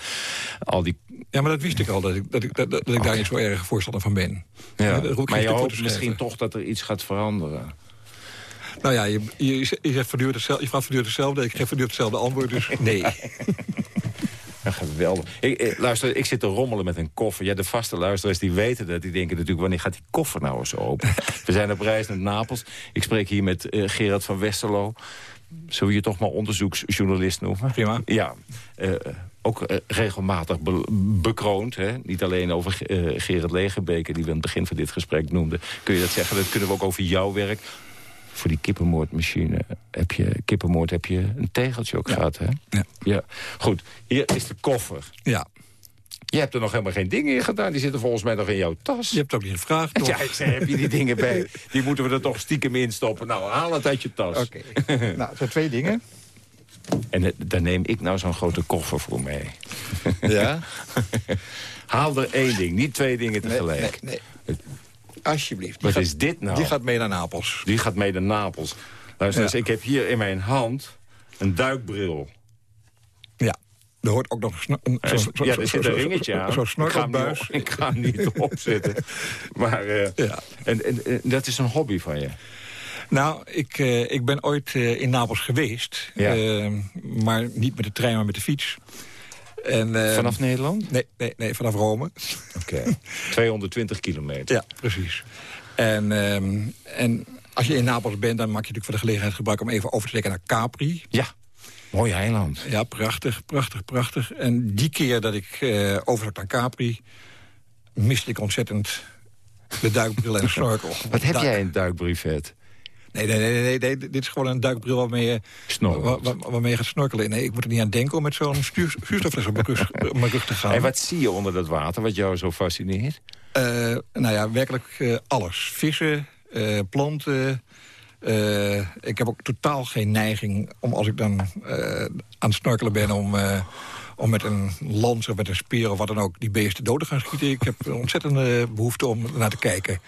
[SPEAKER 4] al die
[SPEAKER 5] Ja, maar dat wist ik al, dat ik, dat ik, dat, dat ik daar niet zo erg voorstander van ben.
[SPEAKER 4] Ja. maar je hoopt misschien toch dat er iets gaat veranderen.
[SPEAKER 5] Nou ja, je, je, je, zegt voortdurend hetzelfde, je vraagt voortdurend hetzelfde, ik geef voortdurend hetzelfde antwoord, dus (laughs) nee.
[SPEAKER 4] Ja, geweldig. Ik, ik- luister, ik zit te rommelen met een koffer. Ja, de vaste luisteraars die weten dat. Die denken natuurlijk, wanneer gaat die koffer nou eens open? We zijn op reis naar Napels. Ik spreek hier met eh, Gerard van Westerlo. Zullen we je toch maar onderzoeksjournalist noemen?
[SPEAKER 5] Prima.
[SPEAKER 4] Ja, eh, ook eh, regelmatig be- bekroond. Hè? Niet alleen over eh, Gerard Legerbeker, die we aan het begin van dit gesprek noemden. Kun je dat zeggen? Dat kunnen we ook over jouw werk. Voor die kippenmoordmachine heb je, kippenmoord heb je een tegeltje ook gehad, hè?
[SPEAKER 5] Ja.
[SPEAKER 4] ja. Goed, hier is de koffer.
[SPEAKER 5] Ja,
[SPEAKER 4] Je hebt er nog helemaal geen dingen in gedaan. Die zitten volgens mij nog in jouw tas.
[SPEAKER 5] je hebt het ook niet gevraagd, toch?
[SPEAKER 4] Ja, ik zei, heb je die dingen bij? (laughs) Die moeten we er toch stiekem in stoppen. Nou, haal het uit je tas.
[SPEAKER 5] Oké. nou, zijn twee dingen. (laughs)
[SPEAKER 4] En daar neem ik nou zo'n grote koffer voor mee.
[SPEAKER 5] Ja? (laughs)
[SPEAKER 4] Haal er één ding, niet twee dingen tegelijk.
[SPEAKER 5] Nee, nee. Alsjeblieft. Die
[SPEAKER 4] Wat
[SPEAKER 5] gaat-
[SPEAKER 4] is dit nou?
[SPEAKER 5] Die gaat mee naar Napels.
[SPEAKER 4] Die gaat mee naar Napels. Luister eens,
[SPEAKER 5] Ja.
[SPEAKER 4] ik heb hier in mijn hand een duikbril.
[SPEAKER 5] Ja. Er hoort ook nog een zo- zo-
[SPEAKER 4] ja, er zit een ringetje aan.
[SPEAKER 5] Zo'n
[SPEAKER 4] Ik ga
[SPEAKER 5] snorkelbuis.
[SPEAKER 4] niet op- Ik ga hem niet (laughs) opzetten. Maar eh,
[SPEAKER 5] Ja.
[SPEAKER 4] en, en, en dat is een hobby van je.
[SPEAKER 5] Nou, ik, eh, ik ben ooit eh, in Napels geweest.
[SPEAKER 4] Ja.
[SPEAKER 5] Eh, maar niet met de trein, maar met de fiets. En,
[SPEAKER 4] Vanaf Nederland?
[SPEAKER 5] Nee, nee, nee, vanaf Rome.
[SPEAKER 4] Oké. 220 kilometer.
[SPEAKER 5] Ja, precies. En, ehm, en als je in Napels bent, dan maak je natuurlijk voor de gelegenheid gebruik... om even over te steken naar Capri.
[SPEAKER 4] Ja, mooi eiland.
[SPEAKER 5] Ja, prachtig, prachtig, prachtig. En die keer dat ik overstak naar Capri... miste ik ontzettend de duikbril en (laughs) snorkel.
[SPEAKER 4] Wat heb jij in duikbriefet?
[SPEAKER 5] Nee, nee, nee, nee, nee, dit is gewoon een duikbril waarmee je,
[SPEAKER 4] Snorkelt.
[SPEAKER 5] waar- waar- waarmee je gaat snorkelen. Nee, ik moet er niet aan denken om met zo'n stuur, zuurstoffles (laughs) op mijn rug, te gaan.
[SPEAKER 4] En wat zie je onder dat water, wat jou zo fascineert?
[SPEAKER 5] Eh, nou ja, werkelijk eh, alles. Vissen, eh, planten. Ik heb ook totaal geen neiging om als ik dan aan het snorkelen ben... om, om met een lans of met een speer of wat dan ook die beesten dood te gaan schieten. Ik heb een ontzettende behoefte om naar te kijken.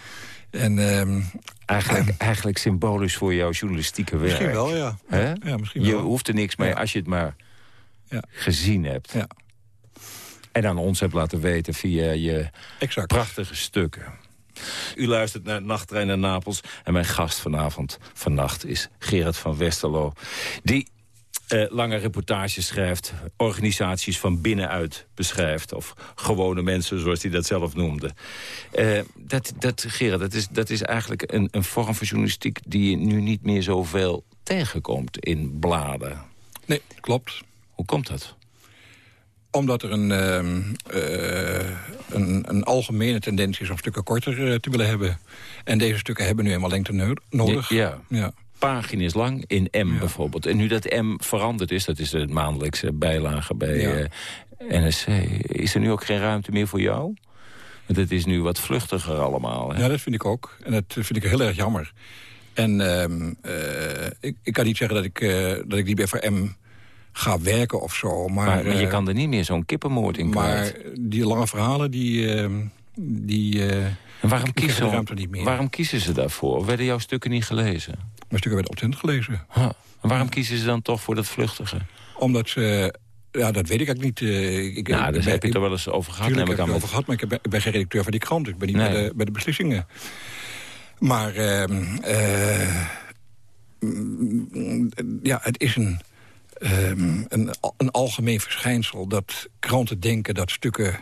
[SPEAKER 5] En ehm,
[SPEAKER 4] Eigenlijk, eigenlijk symbolisch voor jouw journalistieke werk.
[SPEAKER 5] misschien wel, ja. Ja, misschien
[SPEAKER 4] Je
[SPEAKER 5] wel.
[SPEAKER 4] hoeft er niks mee als je het maar
[SPEAKER 5] Ja.
[SPEAKER 4] gezien hebt.
[SPEAKER 5] Ja,
[SPEAKER 4] En aan ons hebt laten weten via je
[SPEAKER 5] exact.
[SPEAKER 4] prachtige stukken. U luistert naar Nachttrein naar Napels. En mijn gast vanavond, vannacht, is Gerard van Westerlo. Die eh, lange reportages schrijft, organisaties van binnenuit beschrijft... of gewone mensen, zoals hij dat zelf noemde. Eh, dat, dat, Gerard, dat is, dat is eigenlijk een, een vorm van journalistiek... die je nu niet meer zoveel tegenkomt in bladen.
[SPEAKER 5] Nee, klopt.
[SPEAKER 4] Hoe komt dat?
[SPEAKER 5] Omdat er een, ehm, eh, een, een algemene tendentie is om stukken korter te willen hebben. En deze stukken hebben nu eenmaal lengte nodig.
[SPEAKER 4] Ja.
[SPEAKER 5] ja.
[SPEAKER 4] Pagina's lang in M bijvoorbeeld. En nu dat M veranderd is, dat is de maandelijkse bijlage bij
[SPEAKER 5] Ja.
[SPEAKER 4] eh, NSC... is er nu ook geen ruimte meer voor jou? Want het is nu wat vluchtiger allemaal. Hè?
[SPEAKER 5] Ja, dat vind ik ook. En dat vind ik heel erg jammer. En ehm, eh, ik, ik kan niet zeggen dat ik, eh, dat ik niet meer voor M ga werken of zo. Maar,
[SPEAKER 4] maar, maar je kan er niet meer zo'n kippenmoord in
[SPEAKER 5] maar
[SPEAKER 4] kwijt.
[SPEAKER 5] die lange verhalen, die... ehm, die
[SPEAKER 4] En waarom kiezen, waarom kiezen ze daarvoor? Werden jouw stukken niet gelezen?
[SPEAKER 5] Mijn stukken werden op tent gelezen.
[SPEAKER 4] Huh. Waarom kiezen ze dan toch voor dat vluchtige?
[SPEAKER 5] Omdat ze... Ja, dat weet ik eigenlijk niet. eh, ik,
[SPEAKER 4] nou, daar heb je het er wel eens over gehad, neem ik
[SPEAKER 5] heb
[SPEAKER 4] aan.
[SPEAKER 5] ik over gehad, maar ik ben, ik ben geen redacteur van die krant. Ik ben niet
[SPEAKER 4] Nee.
[SPEAKER 5] bij, de, bij de beslissingen. Maar ehm, eh, mm, ja, het is een, ehm, een algemeen verschijnsel... dat kranten denken dat stukken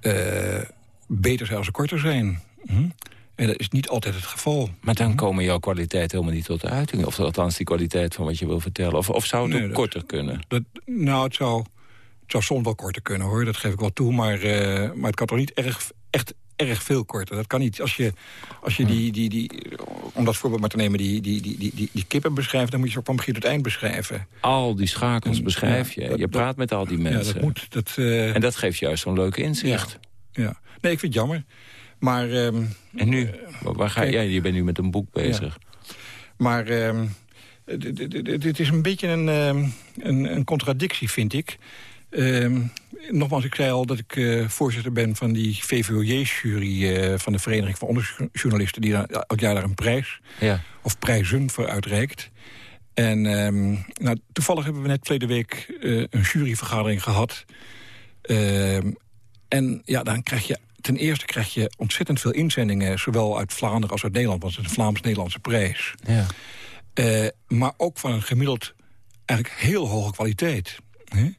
[SPEAKER 5] eh, beter zijn als ze korter zijn. Hm? En dat is niet altijd het geval.
[SPEAKER 4] Maar dan komen jouw kwaliteiten helemaal niet tot de uiting. Of althans die kwaliteit van wat je wil vertellen. Of, of zou het
[SPEAKER 5] Nee,
[SPEAKER 4] ook
[SPEAKER 5] dat-
[SPEAKER 4] korter kunnen?
[SPEAKER 5] Dat, nou, het zou, het zou soms wel korter kunnen, hoor. Dat geef ik wel toe. Maar, eh, maar het kan toch niet erg, echt erg veel korter. Dat kan niet. Als je, als je die, die, die, om dat voorbeeld maar te nemen, die, die, die, die, die, kippen beschrijft... dan moet je ze van begin tot eind beschrijven.
[SPEAKER 4] Al die schakels beschrijf je.
[SPEAKER 5] Ja, dat-
[SPEAKER 4] je praat met al die mensen.
[SPEAKER 5] Ja, dat moet. Dat, eh,
[SPEAKER 4] En dat geeft juist zo'n leuke inzicht.
[SPEAKER 5] ja. Nee, ik vind het jammer. Maar, ehm,
[SPEAKER 4] En nu? Waar ga. Ja, je bent nu met een boek bezig.
[SPEAKER 5] maar ehm, dit- is een beetje een, ehm, een, een contradictie, vind ik. Nogmaals, ik zei al dat ik eh, voorzitter ben van die VVOJ-jury... eh, van de Vereniging van Onderzoeksjournalisten... die daar elk jaar daar een prijs
[SPEAKER 4] Ja.
[SPEAKER 5] of prijzen voor uitreikt. En nou, toevallig hebben we net verleden week eh, een juryvergadering gehad... en ja, dan krijg je ten eerste krijg je ontzettend veel inzendingen... zowel uit Vlaanderen als uit Nederland, want het is een Vlaams-Nederlandse prijs.
[SPEAKER 4] Ja.
[SPEAKER 5] Uh, maar ook van een gemiddeld eigenlijk heel hoge kwaliteit. Hè?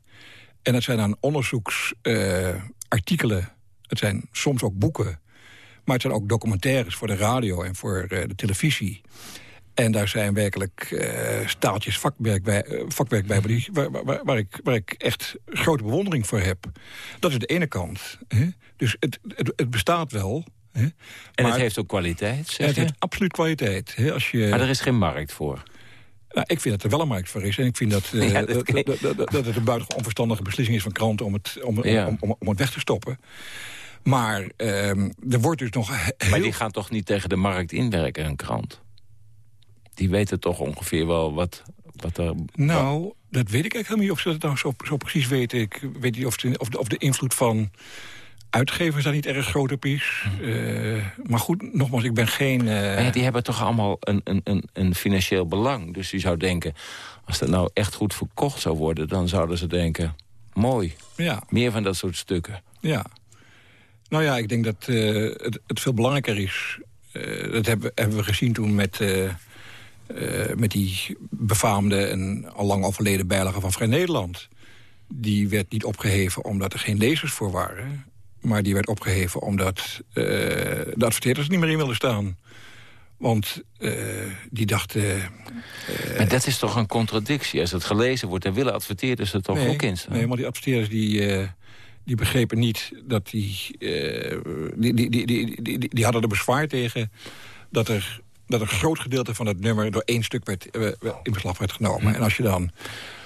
[SPEAKER 5] En dat zijn dan onderzoeksartikelen. Uh, het zijn soms ook boeken. Maar het zijn ook documentaires voor de radio en voor uh, de televisie. En daar zijn werkelijk uh, staaltjes vakwerk bij, uh, vakwerk bij waar, waar, waar, waar, ik, waar ik echt grote bewondering voor heb. Dat is de ene kant. Hè? Dus het, het, het bestaat wel. Hè?
[SPEAKER 4] En
[SPEAKER 5] maar
[SPEAKER 4] het heeft ook kwaliteit, zeg
[SPEAKER 5] het
[SPEAKER 4] je?
[SPEAKER 5] heeft absoluut kwaliteit. Hè? Als je,
[SPEAKER 4] Maar er is geen markt voor.
[SPEAKER 5] nou, ik vind dat er wel een markt voor is. En ik vind dat, uh, (laughs)
[SPEAKER 4] Ja, dat
[SPEAKER 5] dat, dat, het een buitengewoon onverstandige beslissing is van kranten... om het, om,
[SPEAKER 4] Ja.
[SPEAKER 5] om, om, om het weg te stoppen. Maar ehm, er wordt dus nog he- heel...
[SPEAKER 4] Maar die gaan toch niet tegen de markt inwerken, een krant? Die weten toch ongeveer wel wat, wat er...
[SPEAKER 5] Nou, dat weet ik eigenlijk helemaal niet of ze dat nou zo, zo precies weten. Ik weet niet of de, of de, of de invloed van uitgevers daar niet erg groot op is. Eh, maar goed, nogmaals, ik ben geen... eh,
[SPEAKER 4] ja, die hebben toch allemaal een, een, een, financieel belang. Dus je zou denken, als dat nou echt goed verkocht zou worden... dan zouden ze denken, mooi,
[SPEAKER 5] ja,
[SPEAKER 4] meer van dat soort stukken.
[SPEAKER 5] ja. Nou ja, ik denk dat eh, het, het veel belangrijker is. dat hebben, hebben we gezien toen met, met die befaamde en al lang overleden bijlage van Vrij Nederland. Die werd niet opgeheven omdat er geen lezers voor waren. Maar die werd opgeheven omdat eh, de adverteerders er niet meer in wilden staan. Want eh, die dachten...
[SPEAKER 4] Maar dat is toch een contradictie? Als het gelezen wordt, dan willen adverteerders er toch
[SPEAKER 5] nee,
[SPEAKER 4] ook in staan?
[SPEAKER 5] Nee, maar die adverteerders die, die begrepen niet dat die, die, die, die, die, die, die hadden er bezwaar tegen dat er, dat een groot gedeelte van het nummer door één stuk werd, in beslag werd genomen. En als je dan...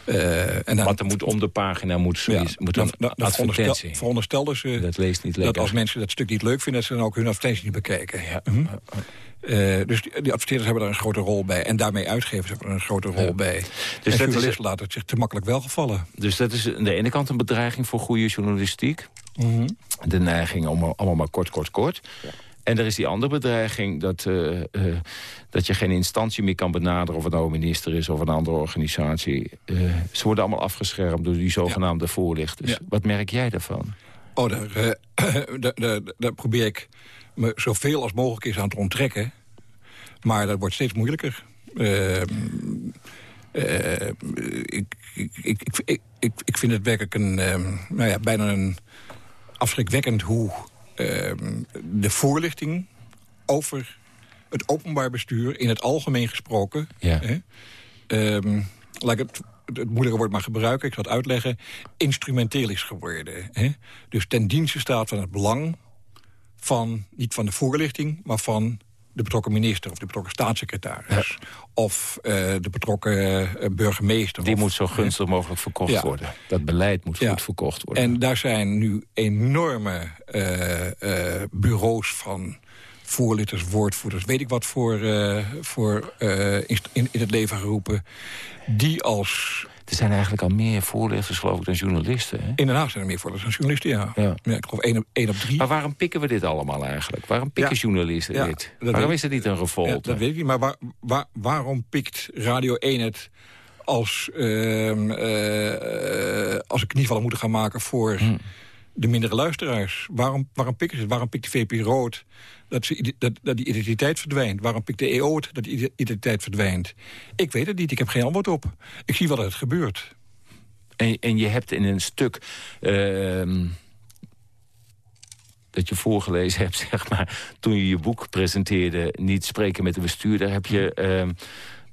[SPEAKER 5] eh, en dan
[SPEAKER 4] Want er moet om de pagina moet,
[SPEAKER 5] ja,
[SPEAKER 4] zoiets, moet
[SPEAKER 5] dan,
[SPEAKER 4] advertentie.
[SPEAKER 5] ze
[SPEAKER 4] Dat leest niet
[SPEAKER 5] dat als mensen dat stuk niet leuk vinden... dat ze dan ook hun advertentie niet bekijken.
[SPEAKER 4] Ja.
[SPEAKER 5] Mhm. Eh, dus die, die adverteerders hebben daar een grote rol bij. En daarmee uitgevers hebben er een grote rol bij. Dus en
[SPEAKER 4] is-
[SPEAKER 5] laten het zich te makkelijk wel gevallen.
[SPEAKER 4] Dus dat is aan de ene kant een bedreiging voor goede journalistiek.
[SPEAKER 5] Mhm.
[SPEAKER 4] De neiging om allemaal maar kort, kort, kort. En er is die andere bedreiging dat, eh, eh, dat je geen instantie meer kan benaderen... of het nou een minister is of een andere organisatie. Eh, ze worden allemaal afgeschermd door die zogenaamde voorlichters.
[SPEAKER 5] Ja.
[SPEAKER 4] Wat merk jij daarvan?
[SPEAKER 5] Oh, daar, eh, (clears throat) daar, daar, daar probeer ik me zoveel als mogelijk is aan te onttrekken. Maar dat wordt steeds moeilijker. Eh, eh, ik, ik, ik, ik, ik, ik vind het werkelijk een, eh, nou ja, bijna een afschrikwekkend hoe eh, de voorlichting over het openbaar bestuur in het algemeen gesproken...
[SPEAKER 4] Ja.
[SPEAKER 5] Hè, ehm, laat ik het, het moeilijke woord maar gebruiken, ik zal het uitleggen... instrumenteel is geworden. Hè? Dus ten dienste staat van het belang van, niet van de voorlichting... maar van de betrokken minister of de betrokken staatssecretaris... of eh, de betrokken eh, burgemeester.
[SPEAKER 4] Die
[SPEAKER 5] of-
[SPEAKER 4] moet zo gunstig mogelijk verkocht
[SPEAKER 5] Ja.
[SPEAKER 4] worden. Dat beleid moet
[SPEAKER 5] Ja.
[SPEAKER 4] goed verkocht worden.
[SPEAKER 5] En daar zijn nu enorme eh, bureaus van voorlichters, woordvoerders... weet ik wat voor, voor in in het leven geroepen... die als...
[SPEAKER 4] er zijn eigenlijk al meer voorlichters, geloof ik, dan journalisten. Hè?
[SPEAKER 5] In Den Haag zijn er meer voorlichters dan journalisten, ja.
[SPEAKER 4] Ja.
[SPEAKER 5] ik geloof één op, één op drie.
[SPEAKER 4] Maar waarom pikken we dit allemaal eigenlijk? Waarom pikken
[SPEAKER 5] Ja.
[SPEAKER 4] journalisten dit? Waarom is het niet een
[SPEAKER 5] Ja,
[SPEAKER 4] revolte?
[SPEAKER 5] dat weet ik niet, maar waar, waar- waarom pikt Radio 1 het als, eh, eh, als een knievallen moeten gaan maken voor
[SPEAKER 4] Hmm.
[SPEAKER 5] De mindere luisteraars? Waarom, waarom pikken ze het? Waarom pikt de VP Rood dat, ze, dat, dat die identiteit verdwijnt? Waarom pikt de EO het dat die ide- identiteit verdwijnt? Ik weet het niet, ik heb geen antwoord op. Ik zie wel dat het gebeurt.
[SPEAKER 4] En, en je hebt in een stuk... ehm, dat je voorgelezen hebt, (laughs) zeg maar... toen je je boek presenteerde, Niet spreken met de bestuurder... heb je ehm,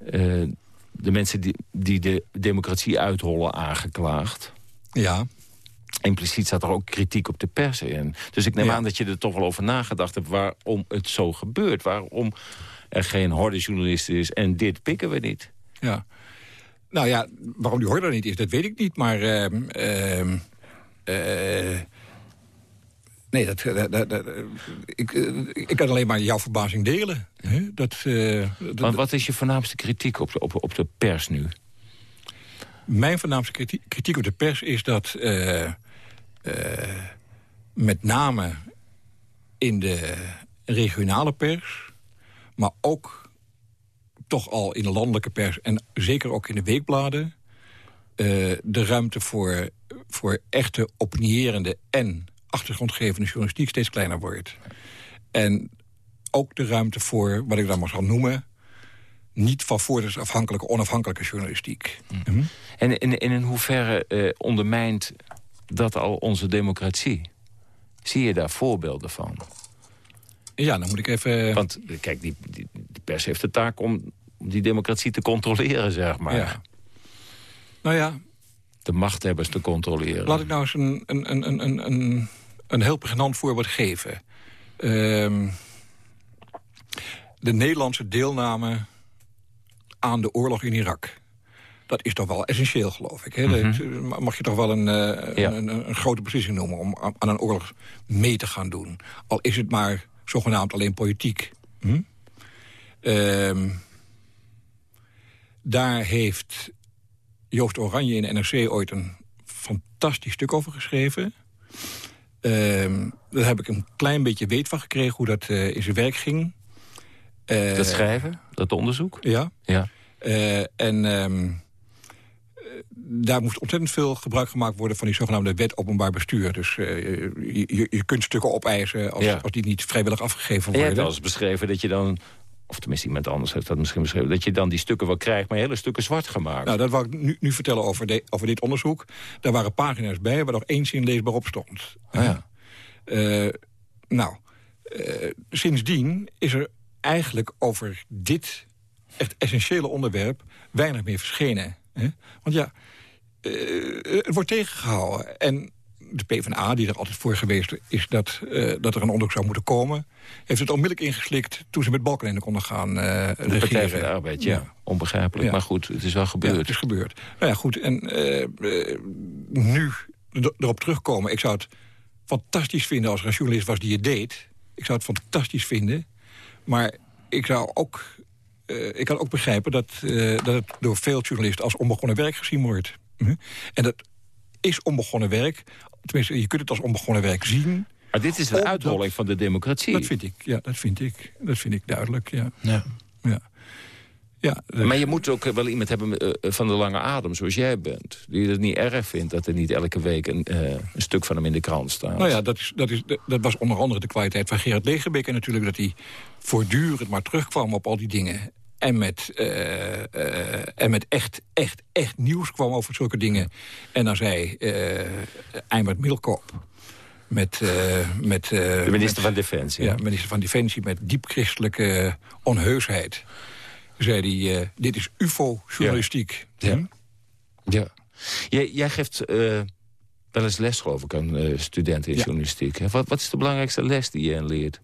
[SPEAKER 4] eh, de mensen die, die de democratie uithollen aangeklaagd.
[SPEAKER 5] Ja,
[SPEAKER 4] Impliciet zat er ook kritiek op de pers in. Dus ik neem
[SPEAKER 5] Ja.
[SPEAKER 4] aan dat je er toch wel over nagedacht hebt... waarom het zo gebeurt. Waarom er geen horde journalisten is en dit pikken we niet.
[SPEAKER 5] ja. Nou ja, waarom die hoorde er niet is, dat weet ik niet. Maar ehm, ehm, eh, nee, dat, dat, dat- dat- ik, eh, ik kan alleen maar jouw verbazing delen. Hè? Dat, eh, dat-
[SPEAKER 4] Want wat is je voornaamste kritiek op de, op, op de pers nu?
[SPEAKER 5] Mijn voornaamste kritiek, kritiek op de pers is dat eh, eh, met name in de regionale pers... maar ook toch al in de landelijke pers en zeker ook in de weekbladen... eh, de ruimte voor, voor echte opinierende en achtergrondgevende journalistiek steeds kleiner wordt. En ook de ruimte voor, wat ik dan maar zal noemen... niet van voorders afhankelijke, onafhankelijke journalistiek.
[SPEAKER 4] Mhm. En in, in, hoeverre uh, ondermijnt dat al onze democratie? Zie je daar voorbeelden van?
[SPEAKER 5] Ja, dan moet ik even...
[SPEAKER 4] Want kijk, die, die, die pers heeft de taak om die democratie te controleren, zeg maar. Ja.
[SPEAKER 5] Nou ja...
[SPEAKER 4] De machthebbers te controleren.
[SPEAKER 5] Laat ik nou eens een, een, een, een, een, een heel pregnant voorbeeld geven. Ehm, de Nederlandse deelname aan de oorlog in Irak. Dat is toch wel essentieel, geloof ik. Hè? Mhm. mag je toch wel een, uh, een, een, een, grote beslissing noemen... om aan een oorlog mee te gaan doen. Al is het maar zogenaamd alleen politiek. Hm? Ehm, daar heeft Joost Oranje in de NRC ooit een fantastisch stuk over geschreven. Uh, daar heb ik een klein beetje weet van gekregen hoe dat uh, in zijn werk ging.
[SPEAKER 4] Dat schrijven, dat onderzoek?
[SPEAKER 5] Ja.
[SPEAKER 4] ja.
[SPEAKER 5] En um, daar moest ontzettend veel gebruik gemaakt worden... van die zogenaamde wet openbaar bestuur. Dus je, je, je, kunt stukken opeisen als, ja. als die niet vrijwillig afgegeven worden.
[SPEAKER 4] En je hebt eens beschreven dat je dan of tenminste iemand anders heeft dat misschien beschreven... dat je dan die stukken wel krijgt, maar hele stukken zwart gemaakt.
[SPEAKER 5] Nou, dat wou ik nu, nu vertellen over, de, over dit onderzoek. Daar waren pagina's bij waar nog één zin leesbaar op stond.
[SPEAKER 4] Oh ja.
[SPEAKER 5] Uh, nou, uh, sindsdien is er eigenlijk over dit echt essentiële onderwerp... weinig meer verschenen. Hè? Want ja, uh, het wordt tegengehouden. En de PvdA, die er altijd voor geweest is dat, uh, dat er een onderzoek zou moeten komen... heeft het onmiddellijk ingeslikt toen ze met Balkenende konden gaan uh, de regeren.
[SPEAKER 4] Partij van de Arbeid, ja. Onbegrijpelijk, ja. maar goed, het is wel gebeurd. Ja,
[SPEAKER 5] het is gebeurd. Nou ja, goed, en uh, nu erop terugkomen... ik zou het fantastisch vinden als er een journalist was die het deed. Ik zou het fantastisch vinden. Maar ik zou ook... ik kan ook begrijpen dat, dat het door veel journalisten als onbegonnen werk gezien wordt. Hm? En dat is onbegonnen werk tenminste, je kunt het als onbegonnen werk zien.
[SPEAKER 4] Maar dit is de uitholling van de democratie.
[SPEAKER 5] Dat vind ik, ja, dat vind ik. Dat vind ik duidelijk, ja.
[SPEAKER 4] ja.
[SPEAKER 5] ja. Ja,
[SPEAKER 4] Maar je moet ook wel iemand hebben eh, van de lange adem, zoals jij bent. Die het niet erg vindt dat er niet elke week een, uh, een stuk van hem in de krant staat.
[SPEAKER 5] Nou ja, dat, is, dat, is, dat was onder andere de kwaliteit van Gerard Legerbeek. En natuurlijk dat hij voortdurend maar terugkwam op al die dingen. En met, uh, uh, en met echt, echt, echt nieuws kwam over zulke dingen. En dan zei uh, Eimert Middelkoop... Met, met,
[SPEAKER 4] de minister van Defensie.
[SPEAKER 5] Ja, minister van Defensie met diep christelijke onheusheid. Zei hij, dit is ufo-journalistiek.
[SPEAKER 4] Ja. Hm? ja. Jij, jij geeft wel eens les, geloof ik, aan studenten in ja. journalistiek. Wat, wat is de belangrijkste les die je leert?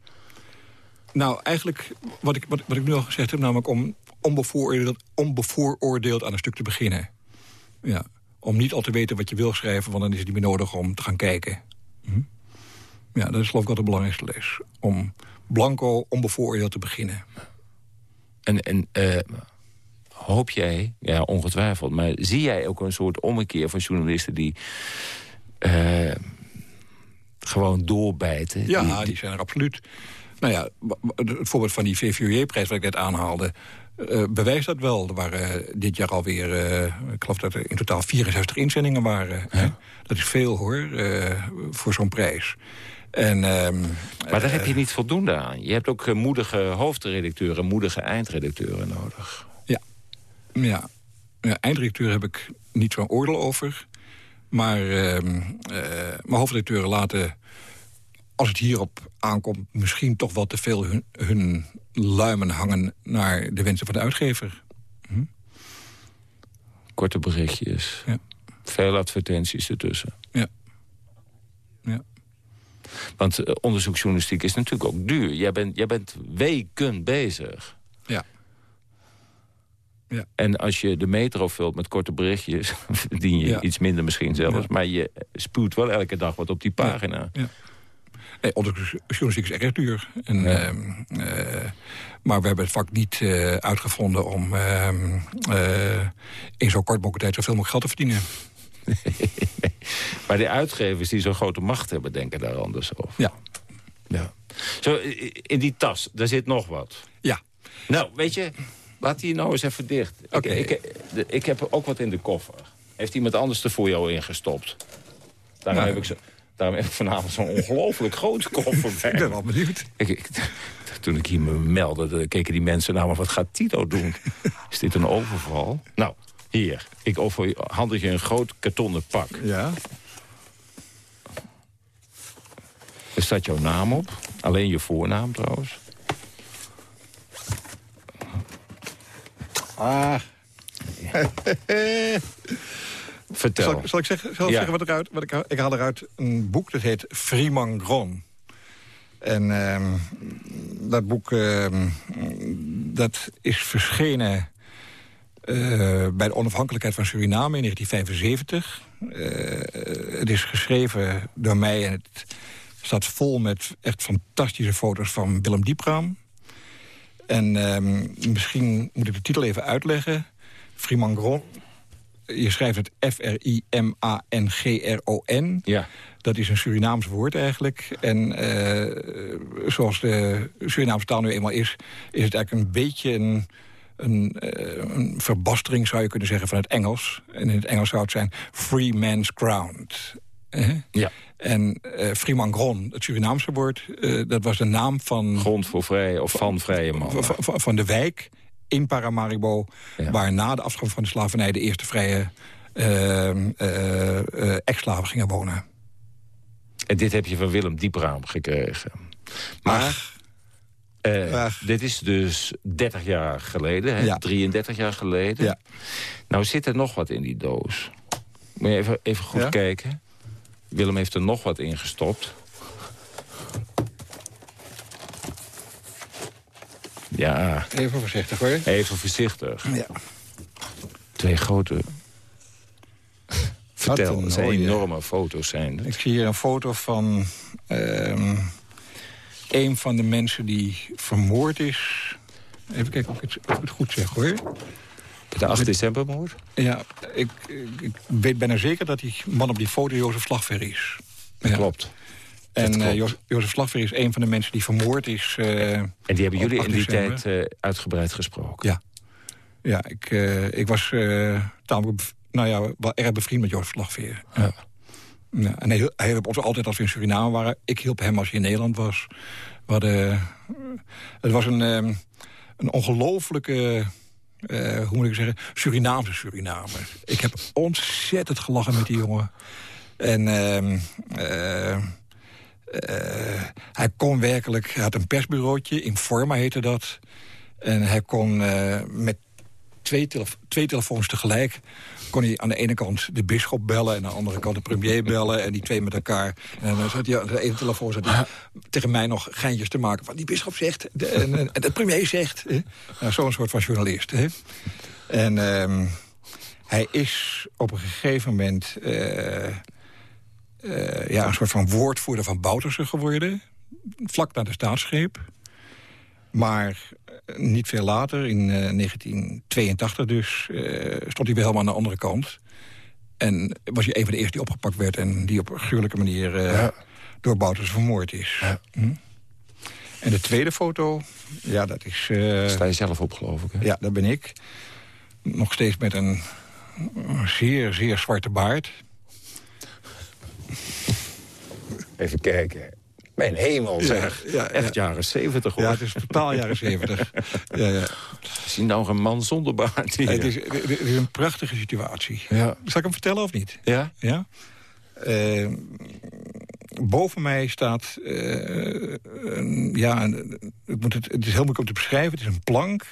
[SPEAKER 5] Nou, eigenlijk wat ik, wat, wat ik nu al gezegd heb... namelijk om onbevooroordeeld, onbevooroordeeld aan een stuk te beginnen. Ja. Om niet al te weten wat je wil schrijven... want dan is het niet meer nodig om te gaan kijken. Hm? Ja, dat is geloof ik wel de belangrijkste les. Om blanco onbevooroordeeld te beginnen.
[SPEAKER 4] En, en uh, hoop jij, ja ongetwijfeld... maar zie jij ook een soort ommekeer van journalisten die... Uh, gewoon doorbijten?
[SPEAKER 5] Ja, die, die zijn er absoluut. Nou ja, het voorbeeld van die VVJ-prijs wat ik net aanhaalde... Uh, bewijst dat wel. Er waren dit jaar alweer, uh, ik geloof dat er in totaal 64 inzendingen waren. Ja. Dat is veel hoor, uh, voor zo'n prijs. En, ehm,
[SPEAKER 4] maar daar heb je niet voldoende aan. Je hebt ook moedige hoofdredacteuren, moedige eindredacteuren nodig.
[SPEAKER 5] Ja, ja. ja eindredacteur heb ik niet zo'n oordeel over. Maar, ehm, maar hoofdredacteuren laten als het hierop aankomt, misschien toch wel te veel hun, hun luimen hangen naar de wensen van de uitgever. Hm?
[SPEAKER 4] Korte berichtjes.
[SPEAKER 5] Ja.
[SPEAKER 4] Veel advertenties ertussen.
[SPEAKER 5] Ja. ja.
[SPEAKER 4] Want uh, onderzoeksjournalistiek is natuurlijk ook duur. Jij bent, jij bent weken bezig.
[SPEAKER 5] Ja.
[SPEAKER 4] Ja. En als je de metro vult met korte berichtjes... (laughs) verdien je ja. iets minder misschien zelfs. Ja. Maar je spuwt wel elke dag wat op die pagina.
[SPEAKER 5] Nee, onderzoeksjournalistiek is erg duur. En, ja. uh, maar we hebben het vak niet uh, uitgevonden om uh, in zo'n kort tijd zoveel mogelijk geld te verdienen. (laughs)
[SPEAKER 4] maar de uitgevers die zo'n grote macht hebben, denken daar anders over.
[SPEAKER 5] Ja.
[SPEAKER 4] ja. Zo, in die tas, daar zit nog wat.
[SPEAKER 5] Ja.
[SPEAKER 4] Nou, weet je, laat die nou eens even dicht.
[SPEAKER 5] Okay.
[SPEAKER 4] Ik, ik, ik, heb ook wat in de koffer. Heeft iemand anders er voor jou ingestopt? Daar nou, heb ik zo... Daarom heb ik vanavond zo'n ongelooflijk grote koffer (laughs) bij.
[SPEAKER 5] Ik ben wel benieuwd.
[SPEAKER 4] Ik, ik, toen ik hier me meldde, keken die mensen naar me... wat gaat Tito doen? (laughs) Is dit een overval? Nou, hier. Ik overhandig je een groot kartonnen pak.
[SPEAKER 5] Ja.
[SPEAKER 4] Er staat jouw naam op. Alleen je voornaam trouwens.
[SPEAKER 5] Ah. (laughs)
[SPEAKER 4] Vertel.
[SPEAKER 5] Zal, ik- zal ik zeggen, zal ik
[SPEAKER 4] Ja.
[SPEAKER 5] zeggen wat, eruit, wat ik, ik haal eruit een boek dat heet Freeman Gron. En ehm, dat boek ehm, dat is verschenen eh, bij de onafhankelijkheid van Suriname in 1975. Eh, het is geschreven door mij en het staat vol met echt fantastische foto's van Willem Diepraam. En ehm, misschien moet ik de titel even uitleggen. Freeman Gron je schrijft het F-R-I-M-A-N-G-R-O-N.
[SPEAKER 4] Ja.
[SPEAKER 5] Dat is een Surinaams woord eigenlijk. En eh, zoals de Surinaamse taal nu eenmaal is... is het eigenlijk een beetje een, een, eh, een verbastering, zou je kunnen zeggen, van het Engels. En in het Engels zou het zijn free man's ground.
[SPEAKER 4] Ja.
[SPEAKER 5] En eh Freeman Gron, het Surinaamse woord... dat was de naam van
[SPEAKER 4] Grond voor vrije of van vrije
[SPEAKER 5] van, van- van de wijk in Paramaribo...
[SPEAKER 4] Ja.
[SPEAKER 5] waar na de afschaffing van de slavernij... de eerste vrije eh, eh, eh, ex-slaven gingen wonen.
[SPEAKER 4] En dit heb je van Willem Diepraam gekregen. Maar dit is dus 30 jaar geleden, hè?
[SPEAKER 5] Ja.
[SPEAKER 4] 33 jaar geleden.
[SPEAKER 5] Ja.
[SPEAKER 4] Nou zit er nog wat in die doos. Moet je even, even goed
[SPEAKER 5] Ja?
[SPEAKER 4] kijken. Willem heeft er nog wat in gestopt. Ja,
[SPEAKER 5] Even voorzichtig hoor.
[SPEAKER 4] even voorzichtig.
[SPEAKER 5] Ja.
[SPEAKER 4] Twee grote... Vertel,
[SPEAKER 5] een
[SPEAKER 4] enorme foto's zijn.
[SPEAKER 5] Ik zie hier een foto van ehm, een van de mensen die vermoord is. Even kijken of ik het, of ik het goed zeg hoor.
[SPEAKER 4] De 8 decembermoord?
[SPEAKER 5] Ja, ik, ik, ik weet bijna zeker dat die man op die foto Jozef Slagver is. Ja.
[SPEAKER 4] Klopt.
[SPEAKER 5] En Jo- Jozef Slagver is een van de mensen die vermoord is. eh,
[SPEAKER 4] En die hebben jullie
[SPEAKER 5] 8
[SPEAKER 4] in die tijd eh, uitgebreid gesproken?
[SPEAKER 5] Ja. Ja, ik, eh, ik was eh tamelijk, nou ja, wel erg bevriend met Jozef Slagveer. Ja. Ja, en hij, hij hielp ons altijd als we in Suriname waren. Ik hielp hem als hij in Nederland was. We hadden, eh, het was een, ehm, een ongelofelijke, eh, hoe moet ik zeggen, Surinaamse Surinamer. Ik heb ontzettend gelachen met die jongen. En ehm, eh, eh, hij kon werkelijk, hij had een persbureautje, Informa heette dat. En hij kon eh, met twee, twee telefoons tegelijk... kon hij aan de ene kant de bisschop bellen... en aan de andere kant de premier bellen. En die twee met elkaar. En dan zat hij aan de ene telefoon zat hij tegen mij nog geintjes te maken... van die bisschop zegt, de, en, de premier zegt. Nou, Zo'n soort van journalist. Hè? En ehm, hij is op een gegeven moment... eh, eh, ja, een soort van woordvoerder van Bouterse geworden. Vlak na de staatsgreep. Maar eh, niet veel later, in eh, 1982 dus, eh, stond hij weer helemaal aan de andere kant. En was hij een van de eerste die opgepakt werd... en die op een gruwelijke manier eh, door Bouters vermoord is. Hm? En de tweede foto, ja, dat is... eh,
[SPEAKER 4] Sta je zelf op, geloof ik, hè?
[SPEAKER 5] ja, dat ben ik. Nog steeds met een zeer, zeer zwarte baard.
[SPEAKER 4] Even kijken. Mijn hemel, zeg.
[SPEAKER 5] ja, ja.
[SPEAKER 4] Echt jaren zeventig, hoor.
[SPEAKER 5] Ja, het is totaal jaren zeventig. Ja, ja.
[SPEAKER 4] Hier nou een man zonder baard hier?
[SPEAKER 5] Het, is, het is een prachtige situatie.
[SPEAKER 4] Ja.
[SPEAKER 5] Zal ik hem vertellen of niet?
[SPEAKER 4] Ja?
[SPEAKER 5] Ja? Eh, boven mij staat... eh, een, ja, een- ik moet het, het is heel moeilijk om te beschrijven. Het is een plank.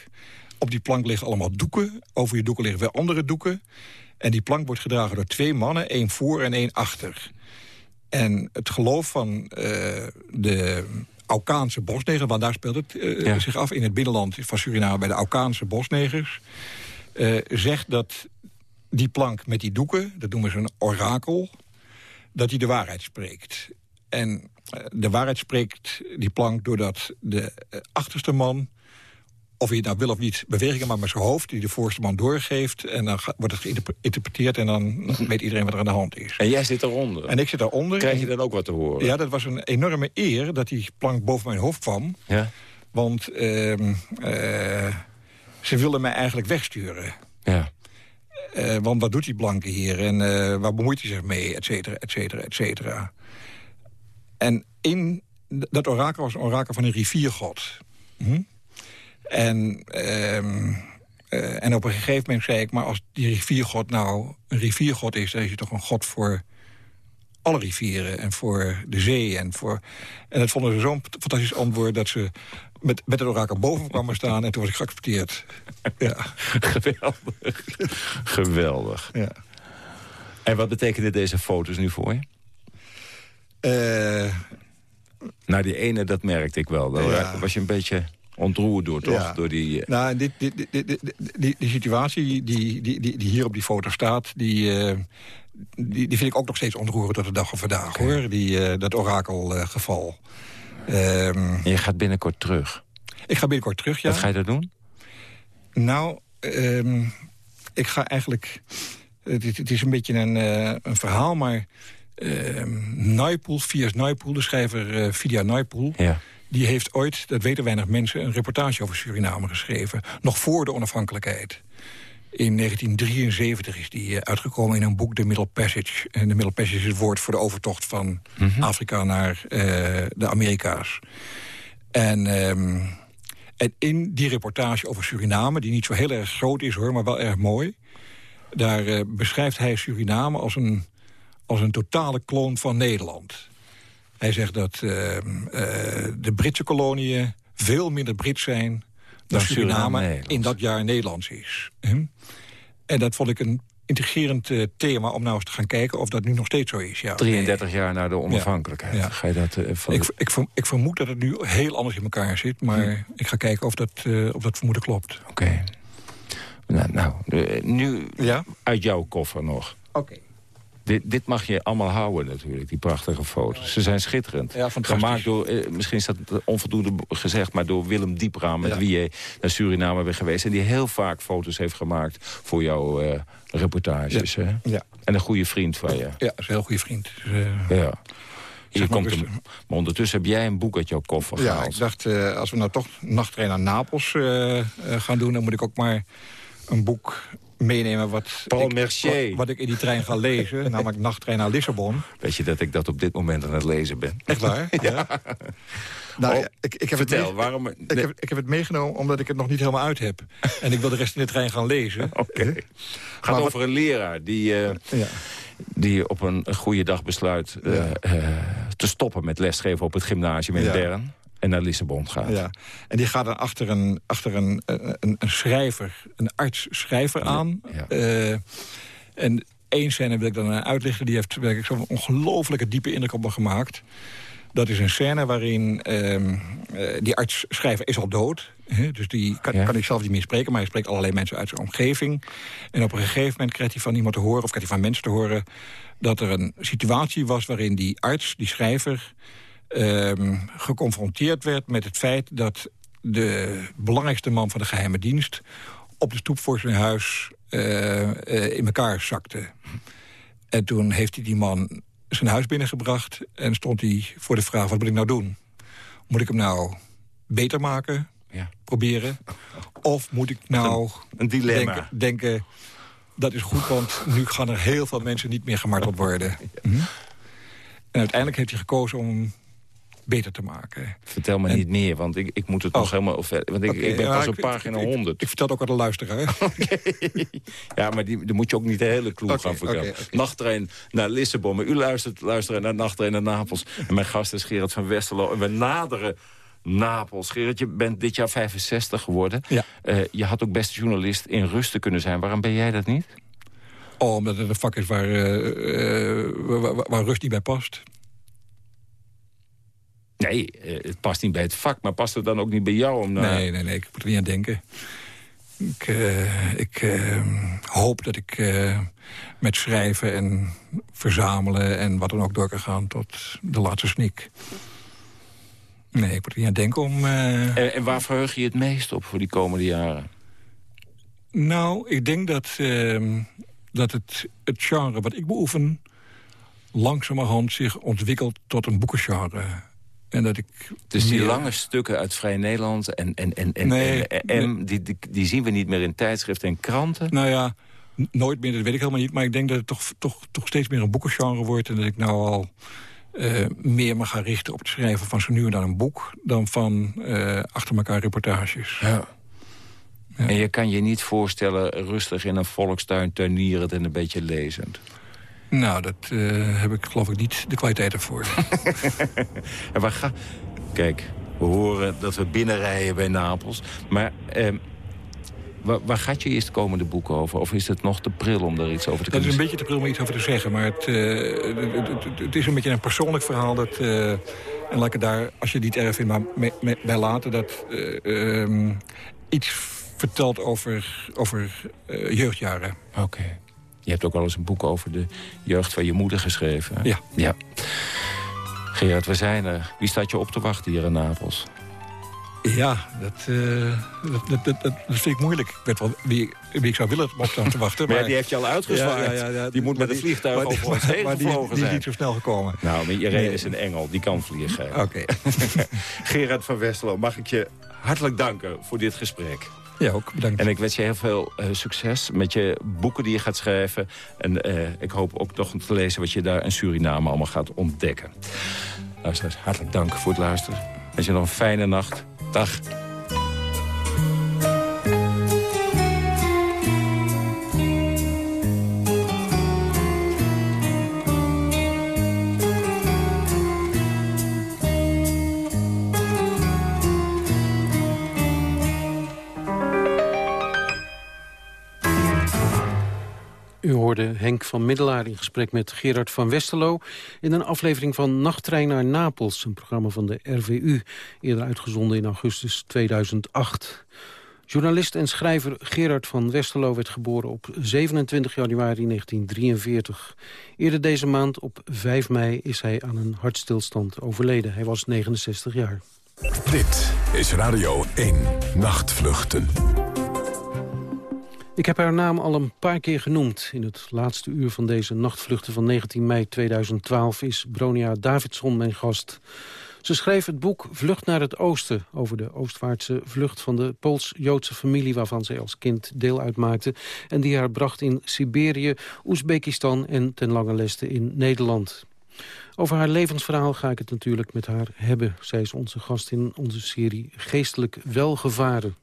[SPEAKER 5] Op die plank liggen allemaal doeken. Over die doeken liggen weer andere doeken. En die plank wordt gedragen door twee mannen. één voor en één achter. En het geloof van eh, de Aukaanse bosneger... want daar speelt het eh,
[SPEAKER 4] Ja.
[SPEAKER 5] zich af in het binnenland van Suriname... bij de Aukaanse bosnegers... eh, zegt dat die plank met die doeken, dat noemen ze een orakel... dat die de waarheid spreekt. En de waarheid spreekt die plank doordat de achterste man... of hij het nou wil of niet, bewegingen maar met zijn hoofd... die de voorste man doorgeeft. En dan wordt het geïnterpreteerd en dan weet iedereen wat er aan de hand is.
[SPEAKER 4] En jij zit eronder.
[SPEAKER 5] En ik zit daaronder.
[SPEAKER 4] Krijg je dan ook wat te horen?
[SPEAKER 5] Ja, dat was een enorme eer dat die plank boven mijn hoofd kwam.
[SPEAKER 4] Ja?
[SPEAKER 5] Want ehm, eh, ze wilden mij eigenlijk wegsturen.
[SPEAKER 4] Ja.
[SPEAKER 5] Eh, want wat doet die blanke hier en eh, waar bemoeit hij zich mee, et cetera, et cetera, et cetera. En in dat orakel was een orakel van een riviergod. Hm? En, ehm, eh, en op een gegeven moment zei ik... maar als die riviergod nou een riviergod is... dan is hij toch een god voor alle rivieren en voor de zee. En, voor... en dat vonden ze zo'n fantastisch antwoord... dat ze met, met het orakel boven kwamen staan... en toen was ik geaccepteerd. ja.
[SPEAKER 4] Geweldig. Geweldig.
[SPEAKER 5] Ja.
[SPEAKER 4] En wat betekenen deze foto's nu voor je?
[SPEAKER 5] Uh,
[SPEAKER 4] nou, die ene, dat merkte ik wel. Daar was je een beetje ontroerd door, toch?
[SPEAKER 5] Ja.
[SPEAKER 4] Door die, uh...
[SPEAKER 5] Nou, dit, dit, dit, die, die situatie die, die, die, die hier op die foto staat... Die, uh, die, die vind ik ook nog steeds ontroerend tot de dag van vandaag, okay. hoor. Die, uh, dat orakelgeval.
[SPEAKER 4] Um, je gaat binnenkort terug?
[SPEAKER 5] Ik ga binnenkort terug, ja.
[SPEAKER 4] Wat ga je daar doen?
[SPEAKER 5] Nou, um, ik ga eigenlijk... Het, het, is een beetje een, een verhaal, maar... Uh, Naipool, Fias de schrijver uh, Fidia.
[SPEAKER 4] Ja.
[SPEAKER 5] Die heeft ooit, dat weten weinig mensen... een reportage over Suriname geschreven. Nog voor de onafhankelijkheid. In 1973 is die uh, uitgekomen in een boek, The Middle Passage. En de Middle Passage is het woord voor de overtocht van mm -hmm. Afrika naar uh, de Amerika's. En, um, en in die reportage over Suriname, die niet zo heel erg groot is hoor... maar wel erg mooi... daar uh, beschrijft hij Suriname als een als een totale kloon van Nederland. Hij zegt dat uh, uh, de Britse koloniën veel minder Brits zijn... dan Suriname, Suriname in dat jaar Nederlands is. Hm? En dat vond ik een intrigerend uh, thema om nou eens te gaan kijken... of dat nu nog steeds zo is. Ja,
[SPEAKER 4] 33 nee. jaar na de onafhankelijkheid. Ja. Ga je dat, van...
[SPEAKER 5] ik, ik, ik, vermoed dat het nu heel anders in elkaar zit... maar hm. ik ga kijken of dat, of dat vermoeden klopt.
[SPEAKER 4] Oké. Okay. Nou, nou, nu ja? uit jouw koffer nog.
[SPEAKER 5] Oké. Okay.
[SPEAKER 4] Dit, dit, mag je allemaal houden natuurlijk, die prachtige foto's. Ze zijn schitterend.
[SPEAKER 5] Ja,
[SPEAKER 4] Gemaakt door, eh, misschien is dat onvoldoende gezegd... maar door Willem Diepraam, met ja. wie je naar Suriname bent geweest... en die heel vaak foto's heeft gemaakt voor jouw uh, reportages.
[SPEAKER 5] Ja.
[SPEAKER 4] Hè?
[SPEAKER 5] Ja.
[SPEAKER 4] En een goede vriend van je.
[SPEAKER 5] Ja, is een heel goede vriend. Dus,
[SPEAKER 4] uh, ja. Hier komt hem, maar ondertussen heb jij een boek uit jouw koffer
[SPEAKER 5] ja,
[SPEAKER 4] gehaald.
[SPEAKER 5] ik dacht, uh, als we nou toch nachttrein naar Napels uh, gaan doen... dan moet ik ook maar een boek meenemen wat,
[SPEAKER 4] Paul
[SPEAKER 5] ik,
[SPEAKER 4] Mercier.
[SPEAKER 5] Wat, ik in die trein ga lezen. (laughs) namelijk Nachttrein naar Lissabon.
[SPEAKER 4] Weet je dat ik dat op dit moment aan het lezen ben?
[SPEAKER 5] Echt waar? (laughs)
[SPEAKER 4] ja.
[SPEAKER 5] Nou, oh, ik, ik heb
[SPEAKER 4] vertel,
[SPEAKER 5] het
[SPEAKER 4] waarom...
[SPEAKER 5] Ik, heb, ik heb het meegenomen omdat ik het nog niet helemaal uit heb. (laughs) en ik wil de rest in de trein gaan lezen.
[SPEAKER 4] Oké. Okay. Gaat maar over wat... een leraar die... Uh, ja die op een goede dag besluit uh, ja. uh, te stoppen met lesgeven op het gymnasium in ja. Bern en naar Lissabon gaat.
[SPEAKER 5] Ja. En die gaat dan achter een, achter een, een, een schrijver, een arts-schrijver aan.
[SPEAKER 4] Ja.
[SPEAKER 5] Uh, en één scène wil ik dan uitlichten. Die heeft werkelijk zo'n ongelooflijke diepe indruk op me gemaakt. Dat is een scène waarin uh, die arts-schrijver is al dood. Hè? Dus die kan, ja. kan ik zelf niet meer spreken, maar hij spreekt allerlei mensen uit zijn omgeving. En op een gegeven moment krijgt hij van iemand te horen, of krijgt hij van mensen te horen... dat er een situatie was waarin die arts, die schrijver... Um, geconfronteerd werd met het feit dat de belangrijkste man van de geheime dienst... op de stoep voor zijn huis uh, uh, in elkaar zakte. En toen heeft hij die man zijn huis binnengebracht... en stond hij voor de vraag, wat moet ik nou doen? Moet ik hem nou beter maken,
[SPEAKER 4] ja.
[SPEAKER 5] proberen? Of moet ik nou
[SPEAKER 4] een, een dilemma.
[SPEAKER 5] Denken, denken, dat is goed, want nu gaan er heel veel mensen niet meer gemarteld worden. Hm? En uiteindelijk heeft hij gekozen om beter te maken.
[SPEAKER 4] Vertel me en... niet meer, want ik, ik moet het oh. nog helemaal... Of, want ik, okay, ik ben pas ja, op pagina 100.
[SPEAKER 5] Ik, ik, vertel ook aan de luisteraar. (laughs)
[SPEAKER 4] Okay. ja, maar die, dan moet je ook niet de hele okay, gaan vertellen. Nachttrein naar Lissabon. Maar u luistert, luistert naar Nachttrein naar Napels. En mijn gast is Gerard van Westerlo. En we naderen Napels. Gerard, je bent dit jaar 65 geworden.
[SPEAKER 5] Ja.
[SPEAKER 4] Uh, je had ook best journalist in rusten kunnen zijn. Waarom ben jij dat niet?
[SPEAKER 5] Oh, omdat het een vak is waar, uh, uh, waar, waar rust niet bij past.
[SPEAKER 4] Nee, het past niet bij het vak, maar past het dan ook niet bij jou? Om.
[SPEAKER 5] Nee, nee, nee, ik moet er niet aan denken. Ik, uh, ik uh, hoop dat ik uh, met schrijven en verzamelen en wat dan ook door kan gaan tot de laatste snik. Nee, ik moet er niet aan denken om...
[SPEAKER 4] En, en, waar verheug je het meest op voor die komende jaren?
[SPEAKER 5] Nou, ik denk dat, ehm, dat het, het genre wat ik beoefen... langzamerhand zich ontwikkelt tot een boekengenre. En dat ik
[SPEAKER 4] dus die meer... lange stukken uit Vrij Nederland en, en, en, en,
[SPEAKER 5] nee,
[SPEAKER 4] en, en nee. die, die, die, zien we niet meer in tijdschriften en kranten?
[SPEAKER 5] Nou ja, nooit meer, dat weet ik helemaal niet. Maar ik denk dat het toch, toch, toch steeds meer een boekengenre wordt. En dat ik nou al meer mag gaan richten op het schrijven van zo nu en dan een boek... dan van achter elkaar reportages.
[SPEAKER 4] Ja. En je kan je niet voorstellen rustig in een volkstuin tuinierend en een beetje lezend.
[SPEAKER 5] Nou, dat heb ik geloof ik niet de kwaliteit ervoor. (laughs)
[SPEAKER 4] en waar ga... Kijk, we horen dat we binnenrijden bij Napels. Maar eh, waar, waar, gaat je eerst komende boek over? Of is het nog te pril om daar iets over te
[SPEAKER 5] kunnen
[SPEAKER 4] zeggen?
[SPEAKER 5] Het is een beetje te pril om iets over te zeggen. Maar het, uh, het, is een beetje een persoonlijk verhaal. Dat, uh, en laat ik het daar, als je het niet erg vindt, maar mee, mee, bij laten... dat uh, iets vertelt over, over jeugdjaren.
[SPEAKER 4] Oké. Je hebt ook al eens een boek over de jeugd van je moeder geschreven.
[SPEAKER 5] Ja.
[SPEAKER 4] ja. Gerard, we zijn er. Wie staat je op te wachten hier in Napels?
[SPEAKER 5] Ja, dat, uh, dat, dat, dat, vind ik moeilijk. Ik weet wel wie, wie ik zou willen op te wachten. (laughs)
[SPEAKER 4] maar, die heeft je al uitgezwaaid. Ja, ja, ja, die moet met het vliegtuig over ons heen
[SPEAKER 5] maar
[SPEAKER 4] die,
[SPEAKER 5] die, die is niet zo snel gekomen.
[SPEAKER 4] Nou, maar Irene nee. is een engel. Die kan vliegen.
[SPEAKER 5] Oké. Okay. (laughs)
[SPEAKER 4] Gerard van Westerlo, mag ik je hartelijk danken voor dit gesprek.
[SPEAKER 5] Ja, ook bedankt.
[SPEAKER 4] En ik wens je heel veel uh, succes met je boeken die je gaat schrijven. En uh, ik hoop ook nog te lezen wat je daar in Suriname allemaal gaat ontdekken. Luisteraars, hartelijk dank voor het luisteren. Wens je nog een fijne nacht. Dag.
[SPEAKER 3] U hoorde Henk van Middelaar in gesprek met Gerard van Westerlo... in een aflevering van Nachttrein naar Napels, een programma van de RVU... eerder uitgezonden in augustus 2008. Journalist en schrijver Gerard van Westerlo werd geboren op 27 januari 1943. Eerder deze maand, op 5 mei, is hij aan een hartstilstand overleden. Hij was 69 jaar.
[SPEAKER 2] Dit is Radio 1, Nachtvluchten.
[SPEAKER 3] Ik heb haar naam al een paar keer genoemd. In het laatste uur van deze nachtvluchten van 19 mei 2012 is Bronia Davidson mijn gast. Ze schreef het boek Vlucht naar het Oosten... over de oostwaartse vlucht van de Pools-Joodse familie... waarvan zij als kind deel uitmaakte... en die haar bracht in Siberië, Oezbekistan en ten lange leste in Nederland. Over haar levensverhaal ga ik het natuurlijk met haar hebben. Zij is onze gast in onze serie Geestelijk Welgevaren.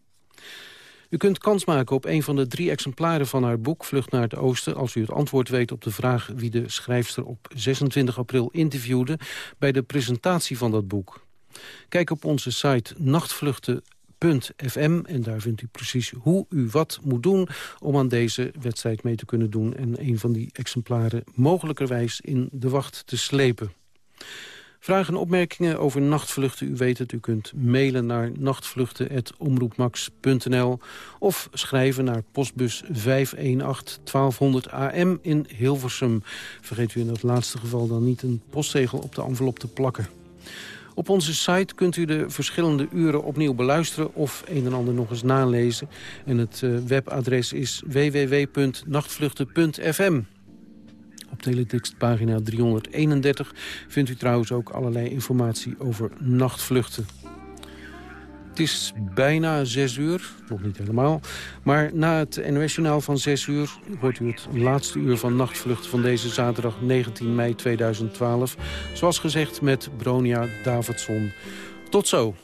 [SPEAKER 3] U kunt kans maken op een van de drie exemplaren van haar boek Vlucht naar het Oosten... als u het antwoord weet op de vraag wie de schrijfster op 26 april interviewde... bij de presentatie van dat boek. Kijk op onze site nachtvluchten.fm en daar vindt u precies hoe u wat moet doen... om aan deze wedstrijd mee te kunnen doen... en een van die exemplaren mogelijkerwijs in de wacht te slepen. Vragen en opmerkingen over nachtvluchten, u weet het, u kunt mailen naar nachtvluchten.omroepmax.nl of schrijven naar postbus 518 1200 AM in Hilversum. Vergeet u in dat laatste geval dan niet een postzegel op de envelop te plakken. Op onze site kunt u de verschillende uren opnieuw beluisteren of een en ander nog eens nalezen. En het webadres is www.nachtvluchten.fm. Op teletextpagina 331 vindt u trouwens ook allerlei informatie over nachtvluchten. Het is bijna 6 uur, nog niet helemaal. Maar na het NOS-journaal van 6 uur hoort u het laatste uur van nachtvlucht van deze zaterdag 19 mei 2012. Zoals gezegd met Bronia Davidson. Tot zo.